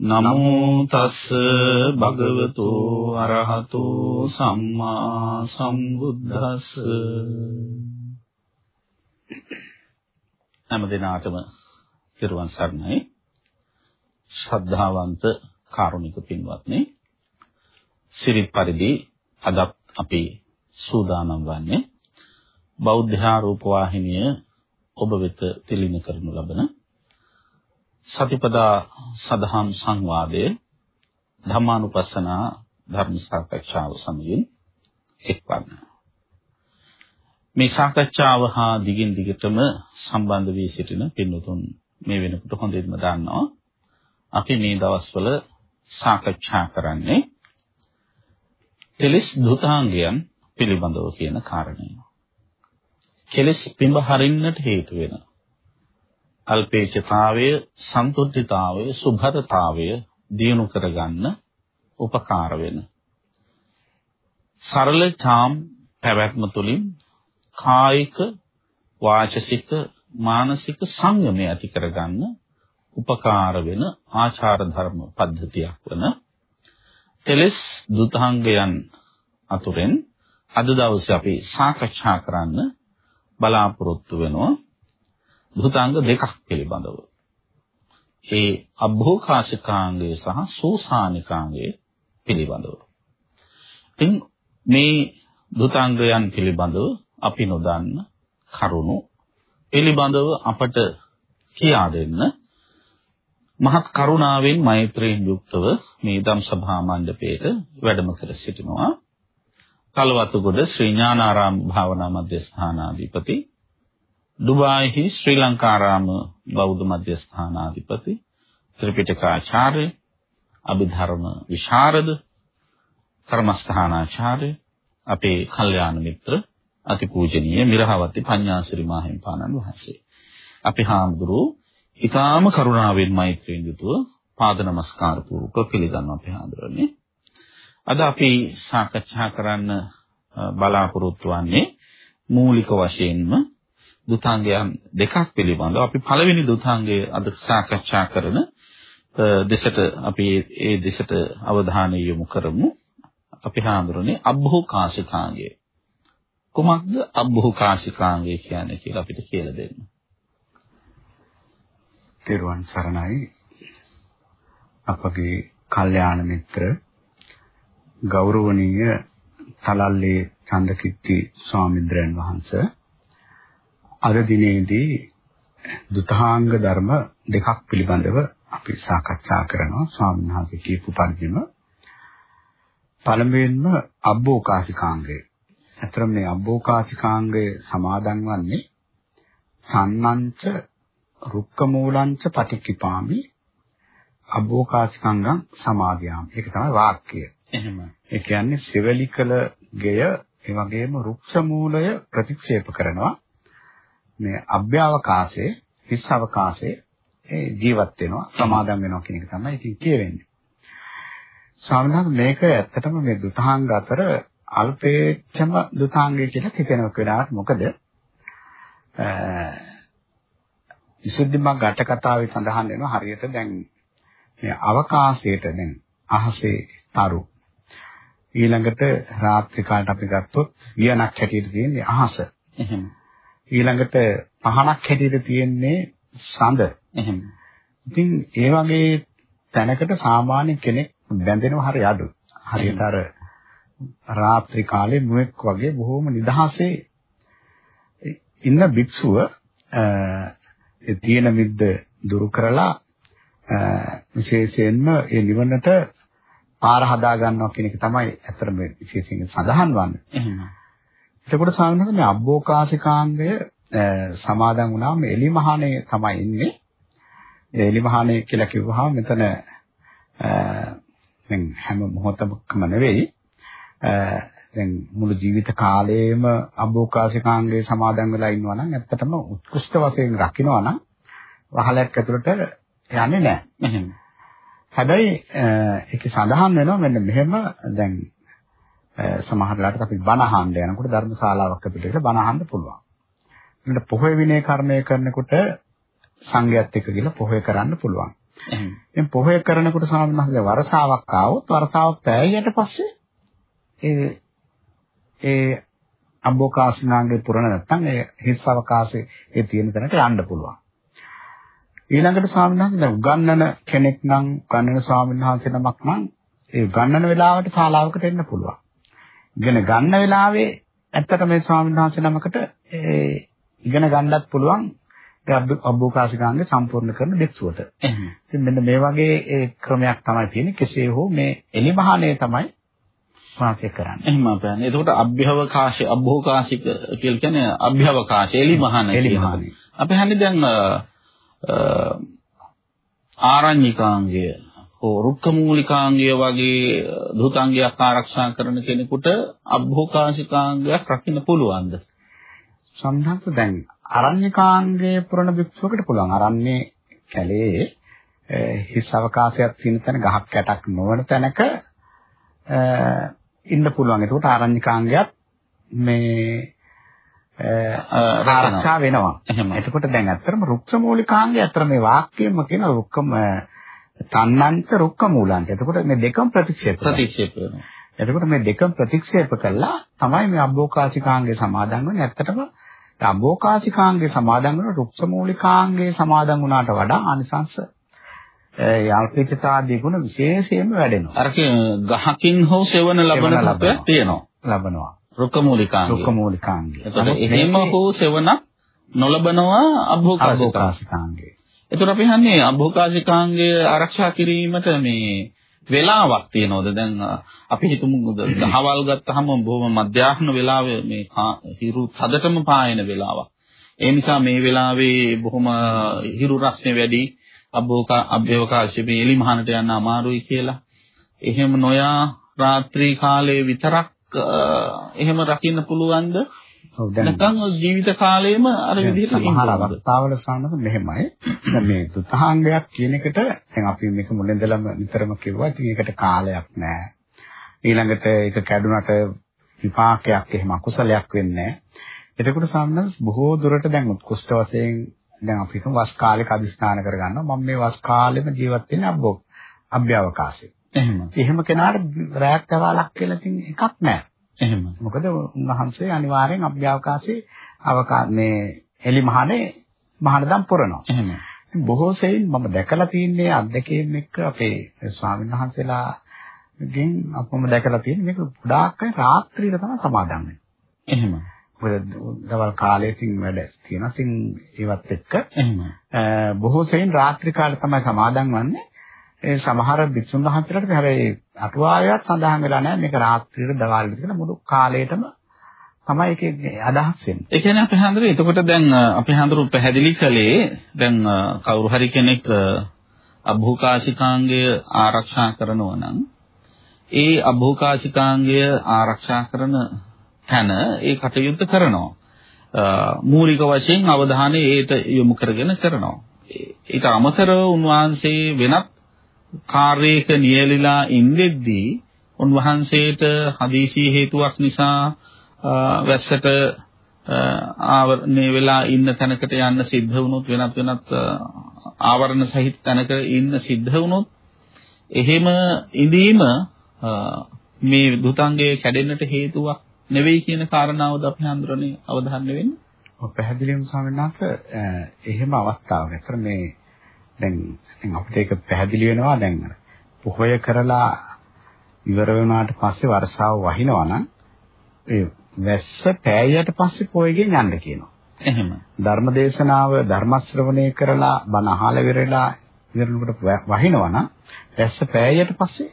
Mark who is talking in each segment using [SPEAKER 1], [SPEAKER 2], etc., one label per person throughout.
[SPEAKER 1] නමෝ තස් භගවතු අරහතු සම්මා සම්බුද්දස්ස. හැම දිනාටම පිරුවන් සරණයි. ශ්‍රද්ධාවන්ත කාරුණික පින්වත්නි සිරිත් පරිදි අද අපි සූදානම් වන්නේ බෞද්ධ ආරූප වාහිනිය ඔබ වෙත තිලින කරනු ලබන සතිපදා සදහම් සංවාදයේ ධම්මානුපස්සනා ධර්ම සාකච්ඡාව සමගින් එක්වන්න. මේ සාකච්ඡාව හා දිගින් දිගටම සම්බන්ධ වී සිටින පින්වතුන් මේ වෙනකොට හොඳින්ම දන්නවා. අපි මේ දවස්වල සාකච්ඡා කරන්නේ කෙලෙස් දුතාංගයන් පිළිබඳව කියන කාරණය. කෙලෙස් පිඹ හරින්නට හේතු වෙන අල්පේච්ඡතාවය, සන්තුෂ්ඨිතාවය, සුභරතාවය දියුණු කරගන්න උපකාර වෙන. සරල චාම් පැවැත්ම තුළින් කායික, වාචසික, මානසික සංයමය ඇති කරගන්න උපකාර වෙන ආචාර ධර්ම පද්ධතියක් වන තෙලස් දුතාංගයන් අතුරෙන් අද දවසේ අපි සාකච්ඡා කරන්න බලාපොරොත්තු වෙනවා දුතාංග දෙකක් පිළිබඳව. ඒ අභෝකාශිකාංගය සහ සෝසානිකාංගය පිළිබඳව. ඉතින් මේ දුතාංගයන් පිළිබඳව අපි නොදන්න කරුණු පිළිබඳව අපට කියා දෙන්න මහත් කරුණාවෙන් මෛත්‍රියෙන් යුක්තව මේ ධම් සභා මණ්ඩපයේට වැඩම කර සිටිනවා කලවතුගොඩ ශ්‍රී ඥානාරාම භාවනා මධ්‍යස්ථානාධිපති ඩුබායිහි ශ්‍රී ලංකාරාම බෞද්ධ මධ්‍යස්ථානාධිපති ත්‍රිපිටකාචාර්ය අභිධර්ම විශාරද කර්මස්ථානාචාර්ය අපේ කල්යාණ මිත්‍ර අතිපූජනීය මිරහවති පඤ්ඤාසිරි මාහිම්පාණන් වහන්සේ. අපි හාමුදුරුවෝ ඊටාම කරුණාවෙන් මෛත්‍රියෙන් යුතුව පාද නමස්කාර පූර්වක පිළිගන්න අපි හඳුරන්නේ. අද අපි සාකච්ඡා කරන්න බලාපොරොත්තු වෙන්නේ මූලික වශයෙන්ම දුතාංගයන් දෙකක් පිළිබඳව. අපි පළවෙනි දුතාංගය අද සාකච්ඡා කරන දෙසට අපි ඒ දෙසට අවධානය යොමු කරමු. අපි හඳුරන්නේ අබ්බෝකාශිකාංගය. කුමක්ද අබ්බෝකාශිකාංගය කියන්නේ කියලා අපිට කියලා දෙන්න.
[SPEAKER 2] තෙරුවන් සරණයි අපගේ කල්යාණ මිත්‍ර ගෞරවනීය තලල්ලේ චන්දකිත්ති ස්වාමීන්ද්‍රයන් වහන්සේ අද දිනේදී දුතාංග ධර්ම දෙකක් පිළිබඳව අපි සාකච්ඡා කරනවා ස්වාමීන් වහන්සේ කියපු පරිදිම පළමුවෙන්ම අබ්බෝකාසිකාංගය. අතර මේ අබ්බෝකාසිකාංගය සමාදන් වන්නේ සම්මන්ච රුක්ක මූලංච පටික්කිපාමි අබෝකාසිකංගම් සමාදියාම. ඒක තමයි වාක්‍යය.
[SPEAKER 1] එහෙම.
[SPEAKER 2] ඒ කියන්නේ සෙවලිකල ගෙය ඒ වගේම රුක්ෂ මූලය ප්‍රතික්ෂේප කරනවා. මේ අභ්‍යවකාශයේ හිස් අවකාශයේ ඒ ජීවත් වෙනවා සමාදම් වෙනවා කියන එක තමයි ඉතින් කියවෙන්නේ. ස්වාමීන් මේක ඇත්තටම මේ දුතාංග අතර අල්පේච්ඡම දුතාංගය කියලා හිතෙනව වෙලාවට මොකද විසුද්ධි මග්ග අට කතාවේ සඳහන් වෙනවා හරියට දැන් මේ අවකාශයට දැන් අහසේ තරු ඊළඟට රාත්‍රී කාලට අපි ගත්තොත් වියනක් හැටියට තියෙන්නේ අහස.
[SPEAKER 1] එහෙම.
[SPEAKER 2] ඊළඟට පහනක් හැටියට තියෙන්නේ සඳ.
[SPEAKER 1] එහෙම.
[SPEAKER 2] ඉතින් ඒ වගේ තැනකට සාමාන්‍ය කෙනෙක් බැඳෙනවා හරිය අඩු. හරියට අර රාත්‍රී කාලේ මුවෙක් වගේ බොහොම නිදහසේ ඉන්න භික්ෂුව ඒ තියෙන මිද්ද දුරු කරලා විශේෂයෙන්ම ඒ නිවනට පාර හදා ගන්නවා කියන එක තමයි ඇත්තටම විශේෂයෙන් සඳහන් වන්නේ. එතකොට සාමාන්‍යයෙන් මේ අබ්බෝකාසිකාංගය සමාදන් වුණාම එලිමහානේ තමයි ඉන්නේ. එලිමහානේ කියලා කිව්වහම මෙතන දැන් හැම මොහොතකම නෙවෙයි දැන් මුළු ජීවිත කාලයේම අභෝකාශිකාංගයේ සමාදන් වෙලා ඉන්නවා නම් ඇත්තටම උත්කෘෂ්ඨ වශයෙන් රකින්නවා නම් වහලයක් ඇතුළට යන්නේ නැහැ. හැබැයි ඒකේ සඳහන් වෙනවා මෙන්න මෙහෙම දැන් සමහර වෙලාවට අපි බණ අහන්න යනකොට ධර්මශාලාවක් ඇතුළට ගිහලා බණ අහන්න පුළුවන්. ඊට පොහොය විනය කර්මය කරනකොට සංඝයාත් එක්ක ගිහලා පොහොය කරන්න පුළුවන්. දැන් පොහොය කරනකොට ස්වාමීන් වහන්සේ වරසාවක් ආවොත් වරසාව පෑයියට පස්සේ ඒ ඒ අම්බෝකාසිනාංගේ පුරණ නැත්නම් ඒ හිස් අවකාශයේ ඒ තියෙන තැනට යන්න පුළුවන්. ඊළඟට ස්වාමීන් වහන්සේ දැන් උගන්වන කෙනෙක් නම් උගන්වන ස්වාමීන් වහන්සේ නමක් නම් ඒ උගන්වන වෙලාවට ශාලාවකට එන්න පුළුවන්. ඉගෙන ගන්න වෙලාවේ ඇත්තට මේ ස්වාමීන් වහන්සේ නමකට ඉගෙන ගන්නත් පුළුවන් ඒ අභෝකාශිකාංග සම්පූර්ණ කරන භික්ෂුවට. ඉතින් මෙන්න මේ වගේ ඒ ක්‍රමයක් තමයි තියෙන්නේ. කෙසේ හෝ මේ එලිමහානේ තමයි වාසය කරන්නේ.
[SPEAKER 1] එහෙම අපයන්. එතකොට අභ්‍යවකාශ අභෝකාශික කියලා කියන්නේ අභ්‍යවකාශ එලිමහන
[SPEAKER 2] එලිමහානේ.
[SPEAKER 1] අපි හන්නේ දැන් ආරණ්‍යකාංගය හෝ රුක්කමූලිකාංගය වගේ ධුතාංගයක් ආරක්ෂා කරන කෙනෙකුට අභෝකාශිකාංගයක් රකින්න පුළුවන්ද?
[SPEAKER 2] සම්හත් දැන් අරණ්‍යකාංගයේ පුරණ භික්ෂුවකට පුළුවන්. අරණ්‍යේ කැලේ හිස් අවකාශයක් තියෙන තැන ගහක් කැටක් නොවන තැනක ඉන්න පුළුවන්. ඒකට ආරණ්‍යකාංගයත් මේ ආරක්ෂා වෙනවා. එතකොට දැන් ඇත්තටම රුක්ෂ මූලිකාංගය ඇත්තට මේ වාක්‍යයෙන්ම කියන රුක්කම තන්නන්ත රුක්ක මූලාංගය. එතකොට මේ දෙකම ප්‍රතික්ෂේප.
[SPEAKER 1] ප්‍රතික්ෂේප වෙනවා.
[SPEAKER 2] එතකොට මේ දෙකම ප්‍රතික්ෂේප කළා තමයි මේ අභෝකාශිකාංගේ සමාදන් වෙන්නේ. ඇත්තටම අභෝකාශිකාංගේ සමාදන් වෙන රුක්ෂ මූලිකාංගේ සමාදන් වුණාට වඩා ආනිසංශ යාල්පිතතාදී ගුණ විශේෂයෙන්ම වැඩෙනවා.
[SPEAKER 1] අර ගහකින් හෝ සෙවන ලබන තත්ත්වයක් තියෙනවා.
[SPEAKER 2] ලබනවා.
[SPEAKER 1] රුක්කමූලිකාංගය.
[SPEAKER 2] රුක්කමූලිකාංගය.
[SPEAKER 1] එතකොට එහෙම හෝ සෙවනක් නොලබනවා අභෝකාශිකාංගය.
[SPEAKER 2] අභෝකාශිකාංගය.
[SPEAKER 1] එතකොට අපි හන්නේ අභෝකාශිකාංගය ආරක්ෂා කිරීමට මේ වෙලාවක් තියනවද දැන් අපි හිතමු දහවල් ගත්තාම බොහොම මධ්‍යාහ්න වෙලාවේ මේ හිරු තදටම පායන වෙලාවක්. ඒ නිසා මේ වෙලාවේ බොහොම හිරු රස්නේ වැඩි අභෝකා අභ්‍යවකාශයේ මේ එලි මහනට යන්න අමාරුයි කියලා. එහෙම නොයා රාත්‍රී කාලයේ විතරක් එහෙම රකින්න පුළුවන්ද? නැත්නම් ජීවිත කාලයේම අර විදිහට
[SPEAKER 2] සමහර අවස්ථාවල සානක මෙහෙමයි. දැන් මේ දුතාංගයක් කියන එකට දැන් අපි මේක මුලින්දලම නිතරම කිව්වා. ඉතින් ඒකට කාලයක් නැහැ. ඊළඟට ඒක කැඩුනට විපාකයක් එහෙම අකුසලයක් වෙන්නේ නැහැ. එතකොට සාමනස් බොහෝ දුරට දැන් උත්කෘෂ්ඨ වශයෙන් දැන් අපි හිතමු වස් කාලයක අදිස්ථාන කරගන්නවා. මම මේ වස් කාලෙම ජීවත් වෙන්නේ අබ්බෝ අභ්‍යවකාශයේ.
[SPEAKER 1] එහෙම.
[SPEAKER 2] එහෙම කෙනාට රැයක් තවාලක් කියලා තින් එකක් නැහැ.
[SPEAKER 1] එහෙම.
[SPEAKER 2] මොකද උන්වහන්සේ අනිවාර්යෙන් අභ්‍යවකාශයේ අවකා මේ එලි මහනේ මහානදම් පුරනවා.
[SPEAKER 1] එහෙම.
[SPEAKER 2] බොහෝ සෙයින් මම දැකලා තියෙන්නේ අත්දැකීම් එක්ක අපේ ස්වාමීන් වහන්සේලා ගෙන් අපම දැකලා තියෙන්නේ මේක ගොඩාක් අය රාත්‍රියේ තමයි සමාදන් වෙන්නේ.
[SPEAKER 1] එහෙම.
[SPEAKER 2] මොකද දවල් කාලේකින් වැඩ තියෙනවා. ඉතින් ඒවත් එක්ක
[SPEAKER 1] එහෙම.
[SPEAKER 2] බොහෝ සෙයින් රාත්‍රී කාලේ තමයි සමාදන් වන්නේ. ඒ සමහර භික්ෂුන් වහන්සේලාට හැබැයි අටුවාවයත් සඳහන් වෙලා නැහැ මේක රාත්‍රියේ දවල්ට කියලා මුළු කාලයටම තමයි ඒකේ අදහස් වෙන්නේ.
[SPEAKER 1] ඒ කියන්නේ අපේ හඳුරු එතකොට දැන් අපේ හඳුරු පැහැදිලි කළේ දැන් කවුරු හරි කෙනෙක් අභෝකාශිකාංගය ආරක්ෂා කරනවා නම් ඒ අභෝකාශිකාංගය ආරක්ෂා කරන තැන ඒ කටයුත්ත කරනවා. මූලික වශයෙන් අවධානය ඒට යොමු කරගෙන කරනවා. ඊට අමතරව උන්වහන්සේ වෙනත් කාර්යයක නියැලිලා ඉඳෙද්දී උන්වහන්සේට හදිසි හේතුවක් නිසා වැස්සට ආවරණය වෙලා ඉන්න තැනකට යන්න සිද්ධ වුණොත් වෙනත් වෙනත් ආවරණ සහිත තැනක ඉන්න සිද්ධ වුණොත් එහෙම ඉඳීම මේ දුතංගයේ කැඩෙන්නට හේතුවක් නෙවෙයි කියන කාරණාවද අපි හඳුරන්නේ අවධානය වෙන්නේ.
[SPEAKER 2] ඔව් පැහැදිලිවම ස්වාමීන් වහන්සේ එහෙම අවස්ථාවක්. ඒතර මේ දැන් ඉතින් අපිට ඒක පැහැදිලි වෙනවා දැන් පොහොය කරලා ඉවර වුණාට පස්සේ වර්ෂාව වහිනවා නම් ඒ වැස්ස පෑයට පස්සේ පොයගෙන් යන්න කියනවා.
[SPEAKER 1] එහෙම.
[SPEAKER 2] ධර්මදේශනාව ධර්ම ශ්‍රවණය කරලා බණ අහලා ඉවරලා ඉවරනකොට වහිනවා නම් වැස්ස පෑයට පස්සේ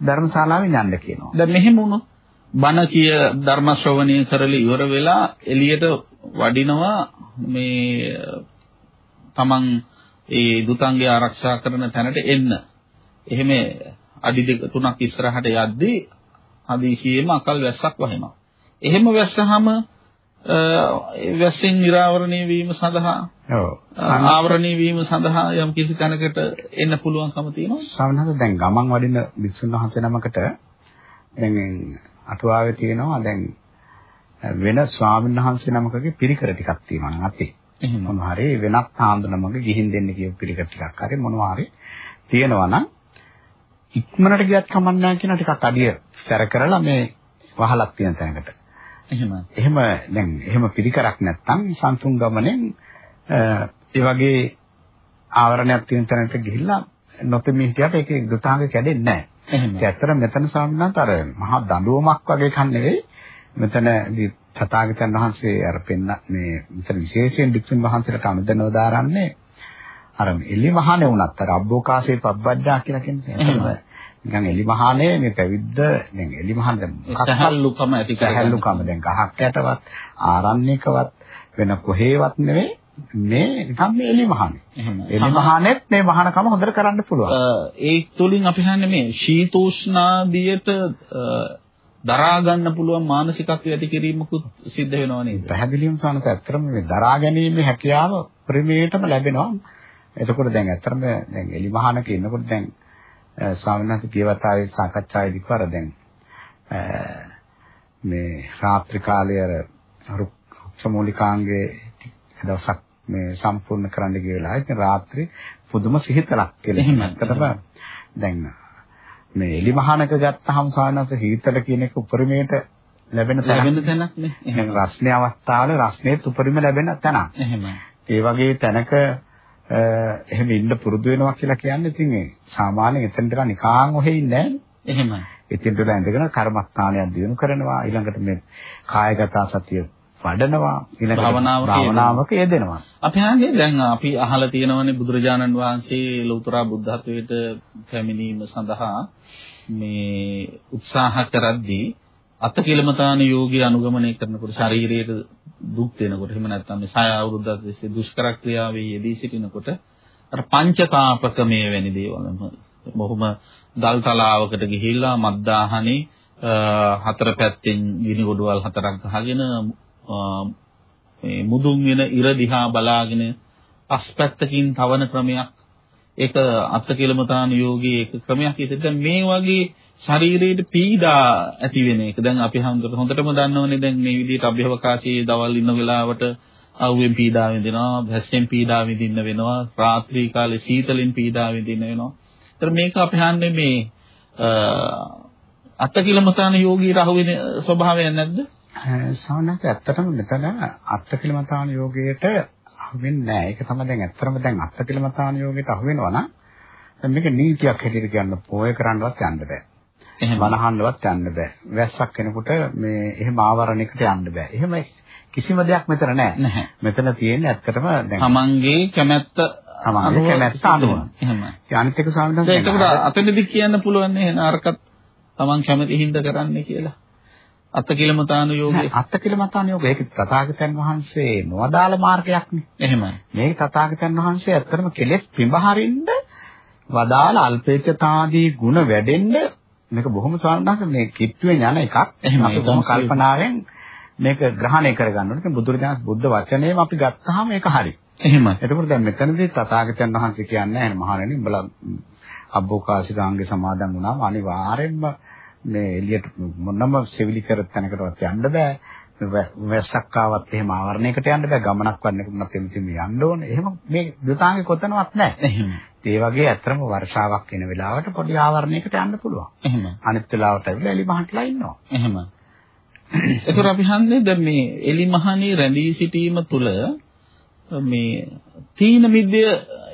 [SPEAKER 2] ධර්මශාලාවෙන් යන්න කියනවා.
[SPEAKER 1] දැන් මෙහෙම වුණොත් බණ කිය ධර්ම ශ්‍රවණය කරලා ඉවර වෙලා එළියට වඩිනවා මේ තමන් ඒ දුතංගය ආරක්ෂා කරන තැනට එන්න. එහෙම අඩි දෙක තුනක් ඉස්සරහට යද්දී හදිසියෙම අකල් වැස්සක් වහිනවා. එහෙම වැස්සහම වැස්සෙන් නිරාවරණය වීම සඳහා
[SPEAKER 2] ඔව්
[SPEAKER 1] ආවරණය වීම සඳහා යම් කිසි තැනකට එන්න පුළුවන්කම තියෙනවා.
[SPEAKER 2] සමහරවිට දැන් ගමන් වඩින විසුණු වහන්සේ නමකට දැන් අටුවාවේ තියෙනවා දැන් වෙන ස්වාමීන් වහන්සේ නමකගේ පිරිකර ටිකක් තියෙනවා නම් අතේ.
[SPEAKER 1] එහෙම.
[SPEAKER 2] මොනවා හරි වෙනත් හාමුදුරනමගේ ගිහින් දෙන්න කියපු පිරිකර ටිකක් හරි මොනවා හරි තියෙනවා නම් ඉක්මනට ගියත් කමක් නැහැ කියන ටිකක් අඩිය සැර කරලා මේ වහලක් තියෙන තැනකට.
[SPEAKER 1] එහෙම.
[SPEAKER 2] එහෙම දැන් එහෙම පිළිකරක් නැත්නම් සන්තුන් ගමනෙන් ඒ වගේ ආවරණයක් තියෙන තැනකට ගිහිල්ලා නොතෙමී හිටියට ඒකේ දුතාංග කැඩෙන්නේ නැහැ.
[SPEAKER 1] එහෙම.
[SPEAKER 2] ඒක ඇත්තට මෙතන සාමාන්‍යයෙන් අර මහා දඬුවමක් වගේ කන් නෙවෙයි. තථාගතයන් වහන්සේ අර පෙන්න මේ මෙතන විශේෂයෙන් භික්ෂුන් වහන්සේලාට අනුදැනව දාරන්නේ අර එලි මහානේ වුණත් අර අබ්බෝකාසේ පබ්බජ්ජා කියලා කියන්නේ.
[SPEAKER 1] එහෙමයි.
[SPEAKER 2] නිකන් එලි මහානේ මේ පැවිද්ද දැන් එලි මහාන දැන්
[SPEAKER 1] සහල්ලුකම ඇති.
[SPEAKER 2] සැහැල්ලුකම දැන් ගහක් යටවත් ආරණ්‍යකවත් වෙන කොහේවත් නෙවෙයි මේ නිකන් මේ එලි මහානේ.
[SPEAKER 1] එහෙම.
[SPEAKER 2] එලි මහානෙත් මේ මහානකම හොඳට කරන්න පුළුවන්.
[SPEAKER 1] ඒ තුලින් අපි හන්නේ මේ ශීතෝෂ්ණාදියට දරා ගන්න පුළුවන් මානසිකත්වය ඇති කිරීමකුත් සිද්ධ වෙනව නේද?
[SPEAKER 2] පැහැදිලිවම සානත ඇත්තටම මේ දරා ගැනීමේ හැකියාව ප්‍රමේයටම ලැබෙනවා. එතකොට දැන් ඇත්තටම දැන් එලි මහානක ඉන්නකොට දැන් ස්වාමීන් වහන්සේ පියවතාවේ සාකච්ඡාවේදී කර දැන් මේ රාත්‍රී කාලයේ අර රුක්ෂමූලිකාංගේ දවසක් මේ සම්පූර්ණ කරන්න ගිය වෙලාවේ ඉතින් රාත්‍රී පුදුම සිහිතලක් කියලා.
[SPEAKER 1] එහෙම.
[SPEAKER 2] ඇත්තටම දැන් මේ එලි මහානක ගත්තාම සානත හිතල කියන එක උපරිමයට ලැබෙන
[SPEAKER 1] ලැබෙන
[SPEAKER 2] තැනක්.
[SPEAKER 1] නේ.
[SPEAKER 2] එහෙනම් රස්නේ අවස්ථාවල රස්නේත් උපරිම ලැබෙන තැනක්.
[SPEAKER 1] එහෙමයි.
[SPEAKER 2] ඒ වගේ තැනක එහෙම ඉන්න පුරුදු වෙනවා කියලා කියන්නේ ඉතින් ඒ සාමාන්‍යයෙන් එතනට නිකාන් ඔහෙ ඉන්නේ නැහැ.
[SPEAKER 1] එහෙමයි.
[SPEAKER 2] එතෙන්ට ඉඳගෙන කර්මස්ථානයක් දිනු කරනවා ඊළඟට මේ කායගත සතිය වඩනවා ඊළඟට
[SPEAKER 1] භාවනාවක
[SPEAKER 2] යෙදෙනවා.
[SPEAKER 1] අපි හන්නේ දැන් අපි අහලා තියෙනවනේ බුදුරජාණන් වහන්සේ ලෞතර බුද්ධත්වයට පැමිණීම සඳහා මේ උත්සාහ කරද්දී අත්කිලමතාන යෝගී අනුගමනය කරනකොට ශරීරයට දුක් දෙනකොට එහෙම නැත්නම් මේ සය අවුරුද්දක් තිස්සේ දුෂ්කර ක්‍රියාවේ යෙදී සිටිනකොට අර පංචකාපකමේ වැනි දේවල් බොහොම දල් තලාවකට ගිහිල්ලා මද්දාහනේ හතර පැත්තෙන් ගිනි ගොඩවල් හතරක් ගහගෙන මේ මුදුන් වෙන ඉර දිහා බලාගෙන පස්පැත්තකින් තවන ක්‍රමයක් ඒක අත්කිලමතාන යෝගී ඒක ක්‍රමයක්. ඉතින් දැන් මේ වගේ ශරීරයේ පීඩා ඇති වෙන එක දැන් අපි හඳුනන හොඳටම දන්නවනේ දැන් මේ විදිහට අභ්‍යවකාශයේ දවල් ඉන්න වෙලාවට අවුවෙන් පීඩා විඳිනවා භැස්සෙන් පීඩා විඳින්න වෙනවා රාත්‍රී කාලේ සීතලෙන් පීඩා විඳින්න වෙනවා. ඒතර මේක අපි හන්නේ මේ අත්කිලමතාන යෝගී රහුවෙන ස්වභාවයක් නැද්ද?
[SPEAKER 2] සාමාන්‍යයෙන් ඇත්තටම මෙතන අත්තිකිලමතාන යෝගයට අහුවෙන්නේ නැහැ. ඒක තමයි දැන් ඇත්තටම දැන් අත්තිකිලමතාන යෝගයට අහුවෙනවා නම් දැන් මේක නීතියක් හැටියට කියන්න පොය කරන්නවත් යන්න බෑ.
[SPEAKER 1] එහෙම
[SPEAKER 2] බනහන්නවත් යන්න බෑ. වැස්සක් කෙනෙකුට මේ එහෙම ආවරණයකට යන්න බෑ. එහෙම කිසිම දෙයක් මෙතන නැහැ. මෙතන තියෙන්නේ ඇත්තටම දැන්
[SPEAKER 1] තමන්ගේ කැමැත්ත
[SPEAKER 2] තමන්ගේ කැමැත්ත අනුව.
[SPEAKER 1] එහෙමයි.
[SPEAKER 2] ඒ අනිත් එක ස්වාමීන් වහන්සේ
[SPEAKER 1] එතකොට අතනදි කියන්න පුළුවන් නේ එහෙනම් අරකට තමන් කැමති හින්දා කරන්නේ කියලා. අත්කිලමතාන යෝගය.
[SPEAKER 2] අත්තිකිලමතාන යෝගය ඒක තථාගතයන් වහන්සේ නොවදාළ මාර්ගයක්නේ.
[SPEAKER 1] එහෙමයි.
[SPEAKER 2] මේ තථාගතයන් වහන්සේ ඇත්තටම කෙලෙස් පිඹහරින්න වදාළ අල්පේච්ඡතාදී ගුණ වැඩෙන්න මේක බොහොම සාමාන්‍යක මේ කිට්ටුවේ යන එකක්.
[SPEAKER 1] එහෙමයි.
[SPEAKER 2] බොහොම කල්පනාවෙන් මේක ග්‍රහණය කරගන්න ඕනේ. බුදුරජාණන් බුද්ධ වචනේම අපි ගත්තාම ඒක හරි.
[SPEAKER 1] එහෙමයි.
[SPEAKER 2] එතකොට දැන් මෙතනදී තථාගතයන් වහන්සේ කියන්නේ නැහැ මහණෙනි උඹලා අබ්බෝකාශිකාංගේ සමාදන් වුණාම අනිවාර්යෙන්ම මේ එළියට මොනම සෙවිලි කර තැනකටවත් යන්න බෑ. වැස්සක් ආවත් එහෙම ආවරණයකට යන්න බෑ. ගමනක් වන්නේකුත් එමිසිම යන්න ඕනේ. එහෙම මේ දුතාංගේ කොතනවත් නැහැ. ඒ වගේ ඇත්තම වර්ෂාවක් එන වෙලාවට පොඩි ආවරණයකට යන්න පුළුවන්.
[SPEAKER 1] එහෙමයි.
[SPEAKER 2] අනිත් වෙලාවට ඇවිල්ලා එලි මහටලා ඉන්නවා.
[SPEAKER 1] එහෙමයි. ඒතර අපි හන්නේ දැන් මේ එලිමහනේ රැඳී සිටීම තුළ මේ තීන මිද්‍ය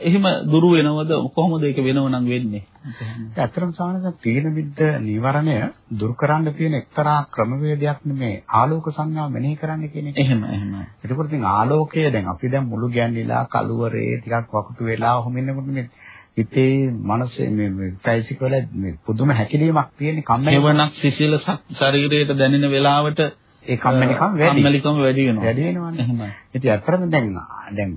[SPEAKER 1] එහෙම දුරු වෙනවද කොහොමද ඒක වෙනව නම් වෙන්නේ?
[SPEAKER 2] ඇත්තටම සාමාන්‍යයෙන් තීන මිද්ද නිවරණය දුරු කරන්න තියෙන එක්තරා ක්‍රමවේදයක් නෙමේ ආලෝක සංඥාව මෙනෙහි කරන්න කියන එක.
[SPEAKER 1] එහෙම එහෙම.
[SPEAKER 2] එතකොට ඉතින් ආලෝකය දැන් අපි දැන් මුළු ගැන්විලා කළුවරේ ටිකක් වකුටු වෙලා ඔහොම ඉන්නකොට මේ හිතේ මනසේ මේ චෛසික වල මේ පුදුම හැකිලීමක් තියෙන කම්මැලි
[SPEAKER 1] හේවණක් සිසිලසක් ශරීරයට දැනෙන වෙලාවට
[SPEAKER 2] ඒ කම්මැලිකම වැඩි.
[SPEAKER 1] කම්මැලිකම වැඩි වෙනවා.
[SPEAKER 2] වැඩි වෙනවනේ.
[SPEAKER 1] එහෙමයි.
[SPEAKER 2] ඉතින් ඇත්තටම දැන් දැන්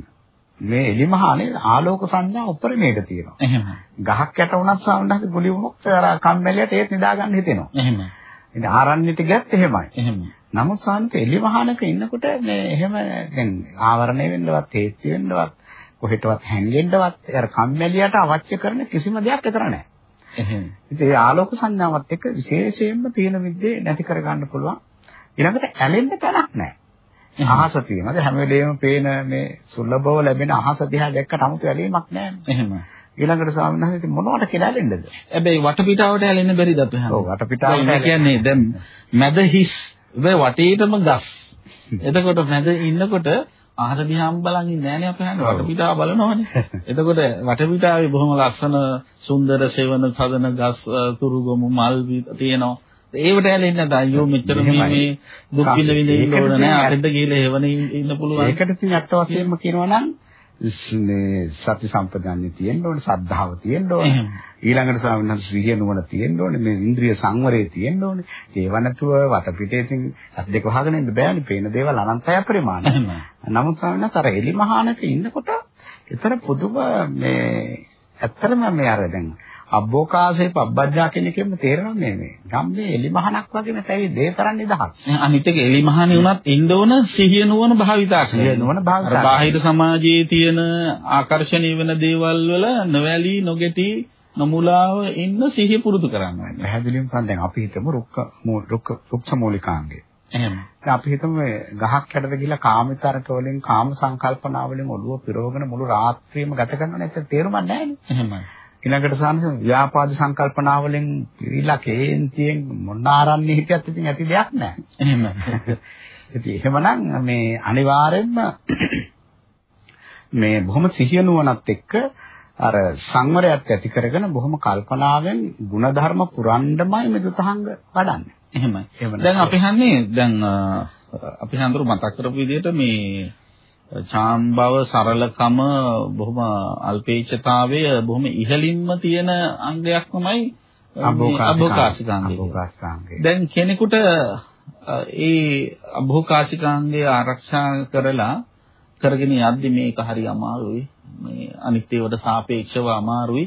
[SPEAKER 2] මේ එලිමහානේ ආලෝක සංඥා උපරිමයට තියෙනවා.
[SPEAKER 1] එහෙමයි.
[SPEAKER 2] ගහක් යට වුණත් සාමාන්‍යයෙන් ගුලි වුණොත් අර කම්මැලියට ඒත් නිදා ගන්න හිතෙනවා.
[SPEAKER 1] එහෙමයි.
[SPEAKER 2] ඉතින් ආරණ්‍යට ගියත් එහෙමයි.
[SPEAKER 1] එහෙම.
[SPEAKER 2] නමුත් සාන්ත එළි වහනක ඉන්නකොට මේ එහෙම දැන් ආවරණය වෙන්නවත් හේතු වෙන්නවත් කොහෙටවත් හැංගෙන්නවත් අර කම්මැලියට අවශ්‍ය කරන කිසිම දෙයක් විතර නැහැ.
[SPEAKER 1] එහෙම.
[SPEAKER 2] ඉතින් ඒ ආලෝක සංඥාවත් එක්ක විශේෂයෙන්ම තියෙන විදිහේ නැති කරගන්න පුළුවන්. ඊළඟට ඇලෙන්න තැනක් නැහැ. අහස තියෙනවාද හැම වෙලේම පේන මේ සුලභව ලැබෙන අහස දිහා දැක්කට 아무තු ඇලීමක් නැහැ.
[SPEAKER 1] එහෙම.
[SPEAKER 2] ඊළඟට ස්වාමීන් වහන්සේ මොනවට කියලා ඇලෙන්නද?
[SPEAKER 1] හැබැයි වටපිටාවට ඇලෙන්න බැරිද අපි
[SPEAKER 2] ඔව්
[SPEAKER 1] හම්.
[SPEAKER 2] වටපිටාවට
[SPEAKER 1] ඒ කියන්නේ දැන් මැද හිස් වටේටම ගස්. එතකොට මැද ඉන්නකොට ආහස දිහාම බලන් ඉන්නේ නෑනේ අපි හන්නේ
[SPEAKER 2] ඔව්.
[SPEAKER 1] වටපිටාව බලනවනේ. එතකොට වටපිටාවේ බොහොම ලස්සන සුන්දර සෙවන සදන ගස් තුරුගොමු මල් තියෙනවා. ඒවට ඇලෙන්නේ නැද අයියෝ මෙච්චර මේ දුක් විඳ විඳ ඉන්න ඕන නෑ
[SPEAKER 2] තියෙන-
[SPEAKER 1] අතෙන්ද ගිහලා හේවනේ ඉන්න පුළුවන්.
[SPEAKER 2] ඒකට ඉතින් අත්ත වශයෙන්ම කියනවා නම් මේ සති සම්පදන්නේ තියෙන්න ඕනේ, සද්ධාව තියෙන්න ඕනේ. ඊළඟට ස්වාමීන් වහන්සේ සිහිය නුවණ තියෙන්න ඕනේ, මේ ඉන්ද්‍රිය සංවරය තියෙන්න ඕනේ. ඒව නැතුව වටපිටේ ඉතින් අත් දෙක වහගෙන ඉන්න බෑනේ. පේන දේවල් අනන්තය අපරිමාණයි.
[SPEAKER 1] එහෙම.
[SPEAKER 2] නමුත් ස්වාමීන් වහන්සේ අර එලි මහානක ඉන්නකොට ඒතර පුදුම මේ ඇත්තටම මේ අර දැන් අබ්බෝකාසේ පබ්බජ්ජා කියන එකෙන්ම තේරෙනවා මේ ගම්මේ එලි මහානක් වගේ නැතයි දේ තරම් නිදහස්.
[SPEAKER 1] අනිත් එක එලි මහණේ වුණත් ඉන්න ඕන සිහිය නුවණ භාවිතා කරන්න.
[SPEAKER 2] සිහිය නුවණ භාවිතා
[SPEAKER 1] අර
[SPEAKER 2] කරන්න.
[SPEAKER 1] බාහිර සමාජයේ තියෙන ආකර්ෂණීය වෙන දේවල් වල නොවැළී නොගැටි නොමුලාව ඉන්න සිහිය පුරුදු කරන්න ඕනේ.
[SPEAKER 2] පැහැදිලිවම සම් දැන් අපි හිතමු රුක්ක රුක්ක රුක්ෂ මූලිකාංගේ.
[SPEAKER 1] එහෙම.
[SPEAKER 2] අපි හිතමු මේ ගහක් යටට ගිහිල්ලා කාමිතරක වලින් කාම සංකල්පනා වලින් ඔළුව පිරවගෙන මුළු රාත්‍රියම ගත කරනවා නැත්නම් තේරුමක් නැහැ නේ.
[SPEAKER 1] එහෙමයි.
[SPEAKER 2] ඊළඟට සානස ව්‍යාපාද සංකල්පනා වලින් පිරීලා කේන්තියෙන් මොන ආරන්නේ හිටියත් ඉතින් ඇති දෙයක් නැහැ.
[SPEAKER 1] එහෙම.
[SPEAKER 2] ඉතින් එහෙමනම් මේ අනිවාර්යෙන්ම මේ බොහොම සිහිය නුවණත් එක්ක අර සංවරයක් ඇති කරගෙන බොහොම කල්පනාවෙන් ಗುಣධර්ම පුරන්නමයි මෙදුතහංග වඩන්නේ.
[SPEAKER 1] එහෙමයි. දැන් අපි හන්නේ දැන් අපි හන්දරු මතක් කරපු විදිහට මේ චාම්බව සරලකම බොහොම අල්පේච්ඡතාවය බොහොම ඉහළින්ම තියෙන අංගයක් තමයි අභෝකාශිකාංගය. දැන් කෙනෙකුට ඒ අභෝකාශිකාංගය ආරක්ෂා කරලා කරගෙන යද්දි මේක හරි අමාරුයි මේ අනිත් ඒවාට සාපේක්ෂව අමාරුයි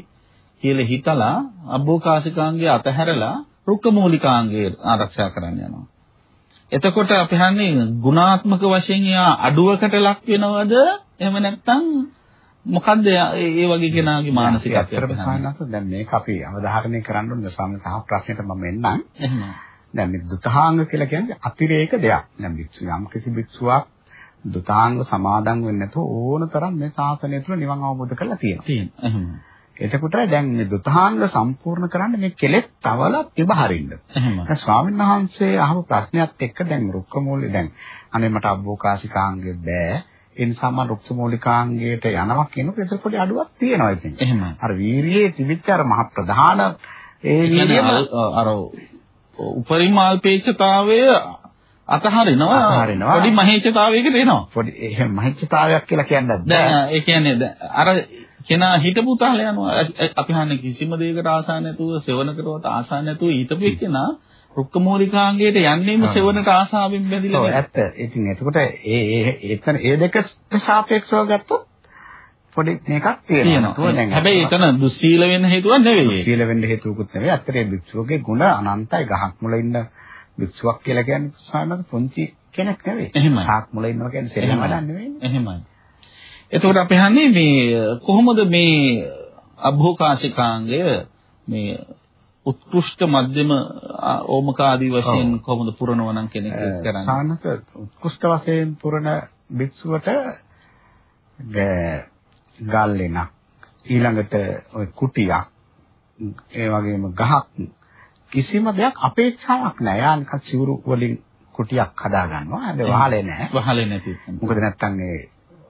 [SPEAKER 1] කියලා හිතලා අභෝකාශිකාංගය අතහැරලා රුක්ක මූලිකාංගය ආරක්ෂා කරන්න යනවා. එතකොට අපි හන්නේ ගුණාත්මක වශයෙන් එයා අඩුවකට ලක් වෙනවද එහෙම නැත්නම් මොකද්ද ඒ වගේ කෙනාගේ මානසිකත්වය
[SPEAKER 2] ඇත්තටම
[SPEAKER 1] අපි හන්නේ?
[SPEAKER 2] සානස දැන් මේක අපි අවධාරණය කරන්න ඕනේ සාමාන්‍ය තහ ප්‍රශ්නෙට මම එන්නම්.
[SPEAKER 1] එහෙම.
[SPEAKER 2] දැන් මේ දුතාංග කියලා කියන්නේ අතිරේක දෙයක්. දැන් භික්ෂු යම් කිසි භික්ෂුවක් දුතාංග සමාදන් වෙන්නේ නැතුව ඕන තරම් මේ ශාසනය තුළ නිවන් අවබෝධ කරලා තියෙනවා.
[SPEAKER 1] තියෙන.
[SPEAKER 2] එතකොට දැන් මේ දුතාංග සම්පූර්ණ කරන්න මේ කෙලෙස් තවල තිබහරින්න.
[SPEAKER 1] එහෙම.
[SPEAKER 2] දැන් ස්වාමීන් වහන්සේ අහපු ප්‍රශ්නයත් එක්ක දැන් රුක්ක මූලික දැන් අනේ මට අභෝකාශිකාංගෙ බෑ. ඒ නිසා මම රුක්ක මූලිකාංගයට යනවා කියනකොට ඒක පොඩි අඩුවක් තියෙනවා ඉතින්.
[SPEAKER 1] එහෙම.
[SPEAKER 2] අර වීරියේ තිබිච්ච අර මහ ප්‍රධාන ඒ වීරියම
[SPEAKER 1] අර උපරිම අල්පේච්ඡතාවය අතහරිනවා
[SPEAKER 2] අතහරිනවා.
[SPEAKER 1] පොඩි මහේච්ඡතාවයකට එනවා.
[SPEAKER 2] පොඩි එහෙම මහිච්ඡතාවයක් කියලා කියන්නත් බෑ.
[SPEAKER 1] ඒ කියන්නේ අර කෙනා හිටපු තාල යනවා අපි හන්නේ කිසිම දෙයකට ආසා නැතුව සෙවණකටවත් ආසා නැතුව හිටපු එක්කෙනා රුක්කමූලිකාංගයට යන්නේම. සෙවණට ආසාවෙන් බැඳිලා
[SPEAKER 2] ඔව්? ඇත්ත. ඉතින් එතකොට ඒ ඒ එතන ඒ දෙකට සාපේක්ෂව ගත්තොත් පොඩි මේකක් තියෙනවා.
[SPEAKER 1] හැබැයි එතන දුස්සීල වෙන්න හේතුවක් නෙවෙයි.
[SPEAKER 2] සීල වෙන්න හේතුවකුත් නෙවෙයි. ඒ භික්ෂුවගේ ගුණ අනන්තයි. ගහක් මුල ඉන්න භික්ෂුවක් කියලා කියන්නේ සාමාන්‍ය පුංචි කෙනෙක් නෙවෙයි. ගහක් මුල ඉන්නවා කියන්නේ සෙල්ලම්. වැඩක් නෙවෙයි.
[SPEAKER 1] එහෙමයි. එතකොට අපි හන්නේ මේ කොහොමද මේ අභෝකාශිකාංගය මේ උත්කෘෂ්ඨ මධ්‍යම ආ, ඕමක ආදී වශයෙන්. කොහොමද පුරනවා නම් කෙනෙක් කරන්නේ?
[SPEAKER 2] සානක උත්කෘෂ්ඨ වශයෙන් පුරන භික්ෂුවට ග- ගල් වෙනක් ඊළඟට ওই කුටියක් ඒ වගේම ගහක් කිසිම දෙයක් අපේක්ෂාවක් නැහැ. යා නිකන් සිවුරු වලින් කුටියක් හදා ගන්නවා. හැබැයි වහලේ නැහැ.
[SPEAKER 1] වහලේ නැති.
[SPEAKER 2] මොකද නැත්තම් ඒ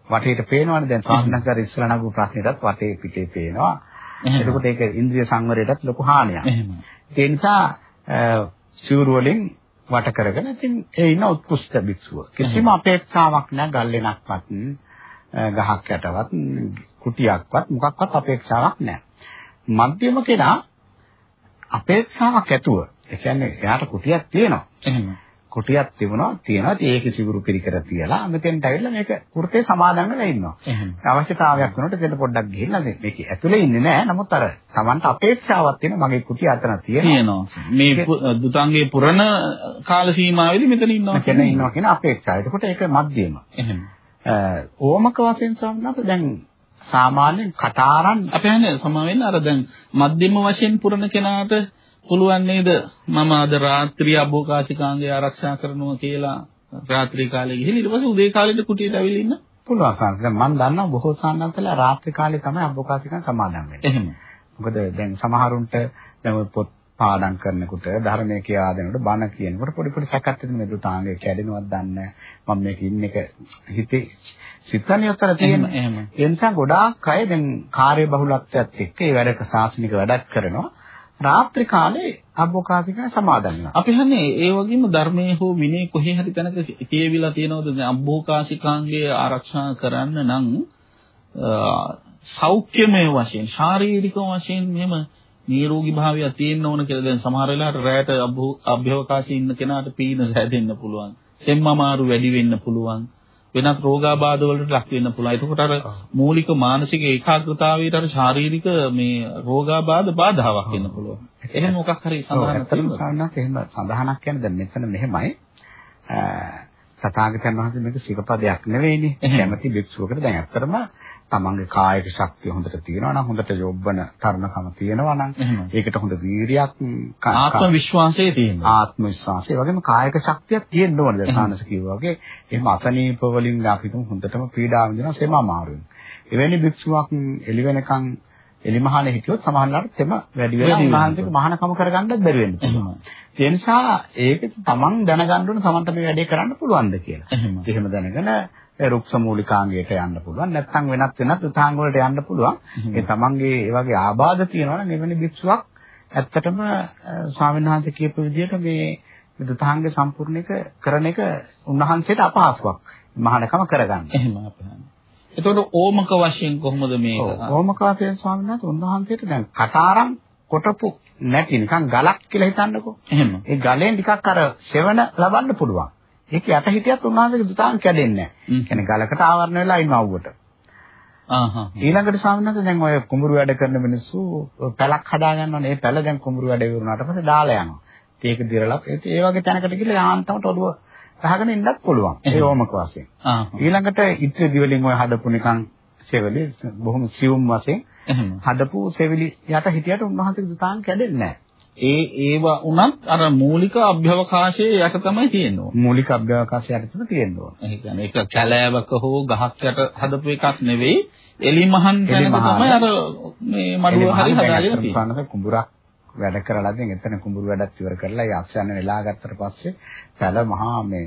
[SPEAKER 2] වටේට පේනවනේ දැන් වහන්සේ ඉස්සලා නගු ප්‍රශ්නෙටත් වටේ පිටේ පේනවා. එතකොට ඒක ඉන්ද්‍රිය සංවරයටත් ලොකු හානියක්. ඒ නිසා සිවුරු වලින් වට කරගෙන ඉතින් ඒ ඉන්න උත්කෘෂ්ඨ භික්ෂුව. කිසිම අපේක්ෂාවක් නැහැ ගල් වෙනක්වත් ගහක් යටවත් කුටියක්වත් මොකක්වත් අපේක්ෂාවක් නැහැ. මධ්‍යම කෙනා අපේක්ෂාවක් ඇතුව ඒ කියන්නේ එයාට කුටියක් තියෙනවා. කුටියක් තිබුණා තියෙනවා. ඉතින් ඒකේ සිවුරු පිරිකර තියලා මෙතෙන්ට ඇවිල්ලා මේක වෘතේ සමාදන් වෙලා ඉන්නවා. අවශ්‍යතාවයක් වෙනකොට එතන පොඩ්ඩක් ගිහිල්ලා මේක ඇතුලේ ඉන්නේ නැහැ. නමුත් අර Tamanට අපේක්ෂාවක් තියෙන මගේ කුටිය අතන තියෙනවා.
[SPEAKER 1] මේ දුතාංගේ පුරණ කාල සීමාවෙදී මෙතන ඉන්නවා.
[SPEAKER 2] මෙතන ඉන්නවා කියන අපේක්ෂාව. එතකොට ඒක මධ්‍යම.
[SPEAKER 1] එහෙම.
[SPEAKER 2] ඕමක වශයෙන් සම්මත දැන් සාමාන්‍යයෙන් කටාරන්
[SPEAKER 1] අපි හන්නේ සමා වෙන්න අර දැන් මධ්‍යම වශයෙන් පුරණ කෙනාට පුළුවන් නේද මම අද රාත්‍රී අභෝකාශිකාංගය ආරක්ෂා කරනවා කියලා රාත්‍රී කාලේ ගිහින් ඊට පස්සේ උදේ කාලේට කුටියට ඇවිල්ලා ඉන්න.
[SPEAKER 2] පුළුවන් සාන්ත. දැන් මම දන්නවා බොහෝ සාන්නන්තලා රාත්‍රී කාලේ තමයි අභෝකාශිකන් සමාදන් වෙන්නේ.
[SPEAKER 1] එහෙම.
[SPEAKER 2] මොකද දැන් සමහරුන්ට දැන් පොත් පාඩම් කරනකොට ධර්මයේ කියා දෙනකොට බණ කියනකොට පොඩි පොඩි සැකක් තියෙන මේ දුතාංගේ කැඩෙනවද දන්නේ මම මේක ඉන්න එක හිතේ සිතන්නේ උතර තියෙන.
[SPEAKER 1] එහෙම.
[SPEAKER 2] ඒ නිසා ගොඩාක් අය දැන් කාර්ය බහුලත්වයත් එක්ක ඒ වැඩක සාසනික වැඩක් කරනවා. රාත්‍රී කාලේ අභෝකාශිකන් සමාදන් වෙනවා.
[SPEAKER 1] අපි හන්නේ ඒ වගේම ධර්මයේ හෝ විනය කොහේ හරි තැනක කියවිලා තියෙනවද දැන් අභෝකාශිකාංගය ආරක්ෂා කරන්න නම් අ, සෞඛ්‍යමය වශයෙන් ශාරීරික වශයෙන් මෙහෙම නිරෝගී භාවය තියෙන්න ඕන කියලා දැන් සමහර වෙලාවට රැයට අභ්‍යවකාශයේ ඉන්න කෙනාට පීන සැදෙන්න පුළුවන්. සෙම්මමාරු වැඩි වෙන්න පුළුවන්. වෙනත් රෝගාබාධ වලට ලක් වෙන්න පුළුවන්. එතකොට අර මූලික මානසික ඒකාග්‍රතාවයට අර ශාරීරික මේ රෝගාබාධ බාධාවක් වෙන්න පුළුවන්. එහෙම මොකක් හරි
[SPEAKER 2] ඔව්,
[SPEAKER 1] සඳහන්
[SPEAKER 2] ඇත්තටම
[SPEAKER 1] තියෙනවා.
[SPEAKER 2] එහෙම සඳහනක් කියන්නේ දැන් මෙතන මෙහෙමයි. අ, තථාගතයන් වහන්සේ මේක සිකපදයක් නෙවෙයිනේ. කැමැති භික්ෂුවකට දැන් ඇත්තටම තමන්ගේ කායික ශක්තිය හොඳට තියෙනවා නම් හොඳට යොබ්බන තරුණකම තියෙනවා නම්. ඒකට හොඳ වීරියක්
[SPEAKER 1] ආත්ම විශ්වාසය තියෙනවා.
[SPEAKER 2] ආත්ම විශ්වාසය වගේම කායික ශක්තියක් තියෙන්න ඕනේ. දැන් සානස කිව්වා වගේ එහෙම අසනීප වලින් අපි තුමු හොඳටම පීඩා විඳිනවා සෙම අමාරුයි. එවැනි භික්ෂුවක් එළි වෙනකන් එලිමහානේ හිටියොත් සමහරවිට තෙම වැඩි වෙලා. උන්වහන්සේට මහානකම කරගන්නත් බැරි වෙන්න පුළුවන්. ඒ නිසා ඒක තමන් දැනගන්න ඕනේ තමන්ට මේ වැඩේ කරන්න පුළුවන්ද කියලා.
[SPEAKER 1] එහෙම.
[SPEAKER 2] දැනගෙන රුක්ෂ මූලිකාංගයට යන්න පුළුවන්. නැත්නම් වෙනත් වෙනත් උතාංග වලට යන්න පුළුවන්. ඒ තමන්ගේ ඒ වගේ ආබාධ තියෙනවා නම් එවැනි භික්ෂුවක් ඇත්තටම ස්වාමීන් වහන්සේ කියපු විදිහට මේ දුතාංග සම්පූර්ණ එක කරන එක උන්වහන්සේට අපහසුයක්. මහානකම කරගන්න.
[SPEAKER 1] එහෙම අපි හන්නේ. එතකොට ඕමක වශයෙන් කොහොමද මේක?
[SPEAKER 2] ඕමකාසයෙන් ස්වාමීන් වහන්සේ උන්වහන්සේට දැන් කටාරම් කොටපු නැති නිකන් ගලක් කියලා හිතන්නකෝ.
[SPEAKER 1] එහෙම.
[SPEAKER 2] ඒ ගලෙන් ටිකක් අර සෙවණ ලබන්න පුළුවන්. ඒක යට හිටියත් උන්වහන්සේගේ දුතාංග කැඩෙන්නේ නැහැ. කියන්නේ ගලකට ආවරණ වෙලා ඉන්න අවුවට.
[SPEAKER 1] ආහා.
[SPEAKER 2] ඊළඟට ස්වාමීන් දැන් ඔය කුඹුරු වැඩ කරන මිනිස්සු පැලක් හදා ගන්නවනේ. ඒ පැල දැන් කුඹුරු වැඩ ඉවරුනාට පස්සේ දාලා යනවා. ඒක දිරලා ඒ වගේ තැනකට ගිහලා යාන්තමට ඔළුව ගහගෙන ඉන්නත් පුළුවන්. ඒ ඕමක වශයෙන්. ඊළඟට ඉත්‍රි දිවලින් ඔය හදපු නිකන් සෙවලි බොහොම සියුම් වශයෙන්. හදපු සෙවිලි යට හිටියට උන්වහන්සේගේ දුතාංග කැඩෙන්නේ නැහැ.
[SPEAKER 1] ඒ ඒවා උනත් අර මූලික අභ්‍යවකාශයේ යට තමයි තියෙන්නේ.
[SPEAKER 2] මූලික අභ්‍යවකාශය යටතේ තියෙන්න ඕන.
[SPEAKER 1] ඒ කියන්නේ ඒක කැලෑවක හෝ ගහක් යට හදපු එකක් නෙවෙයි එලිමහන් තැනක. තමයි අර මේ මඩුව හරි හදාගෙන තියෙන්නේ.
[SPEAKER 2] කුඹුරක් වැඩ කරලා දැන් එතන කුඹුරු වැඩත් ඉවර කරලා ඒ අක්ෂයන් වෙලා ගත්තට පස්සේ පැල මහා මේ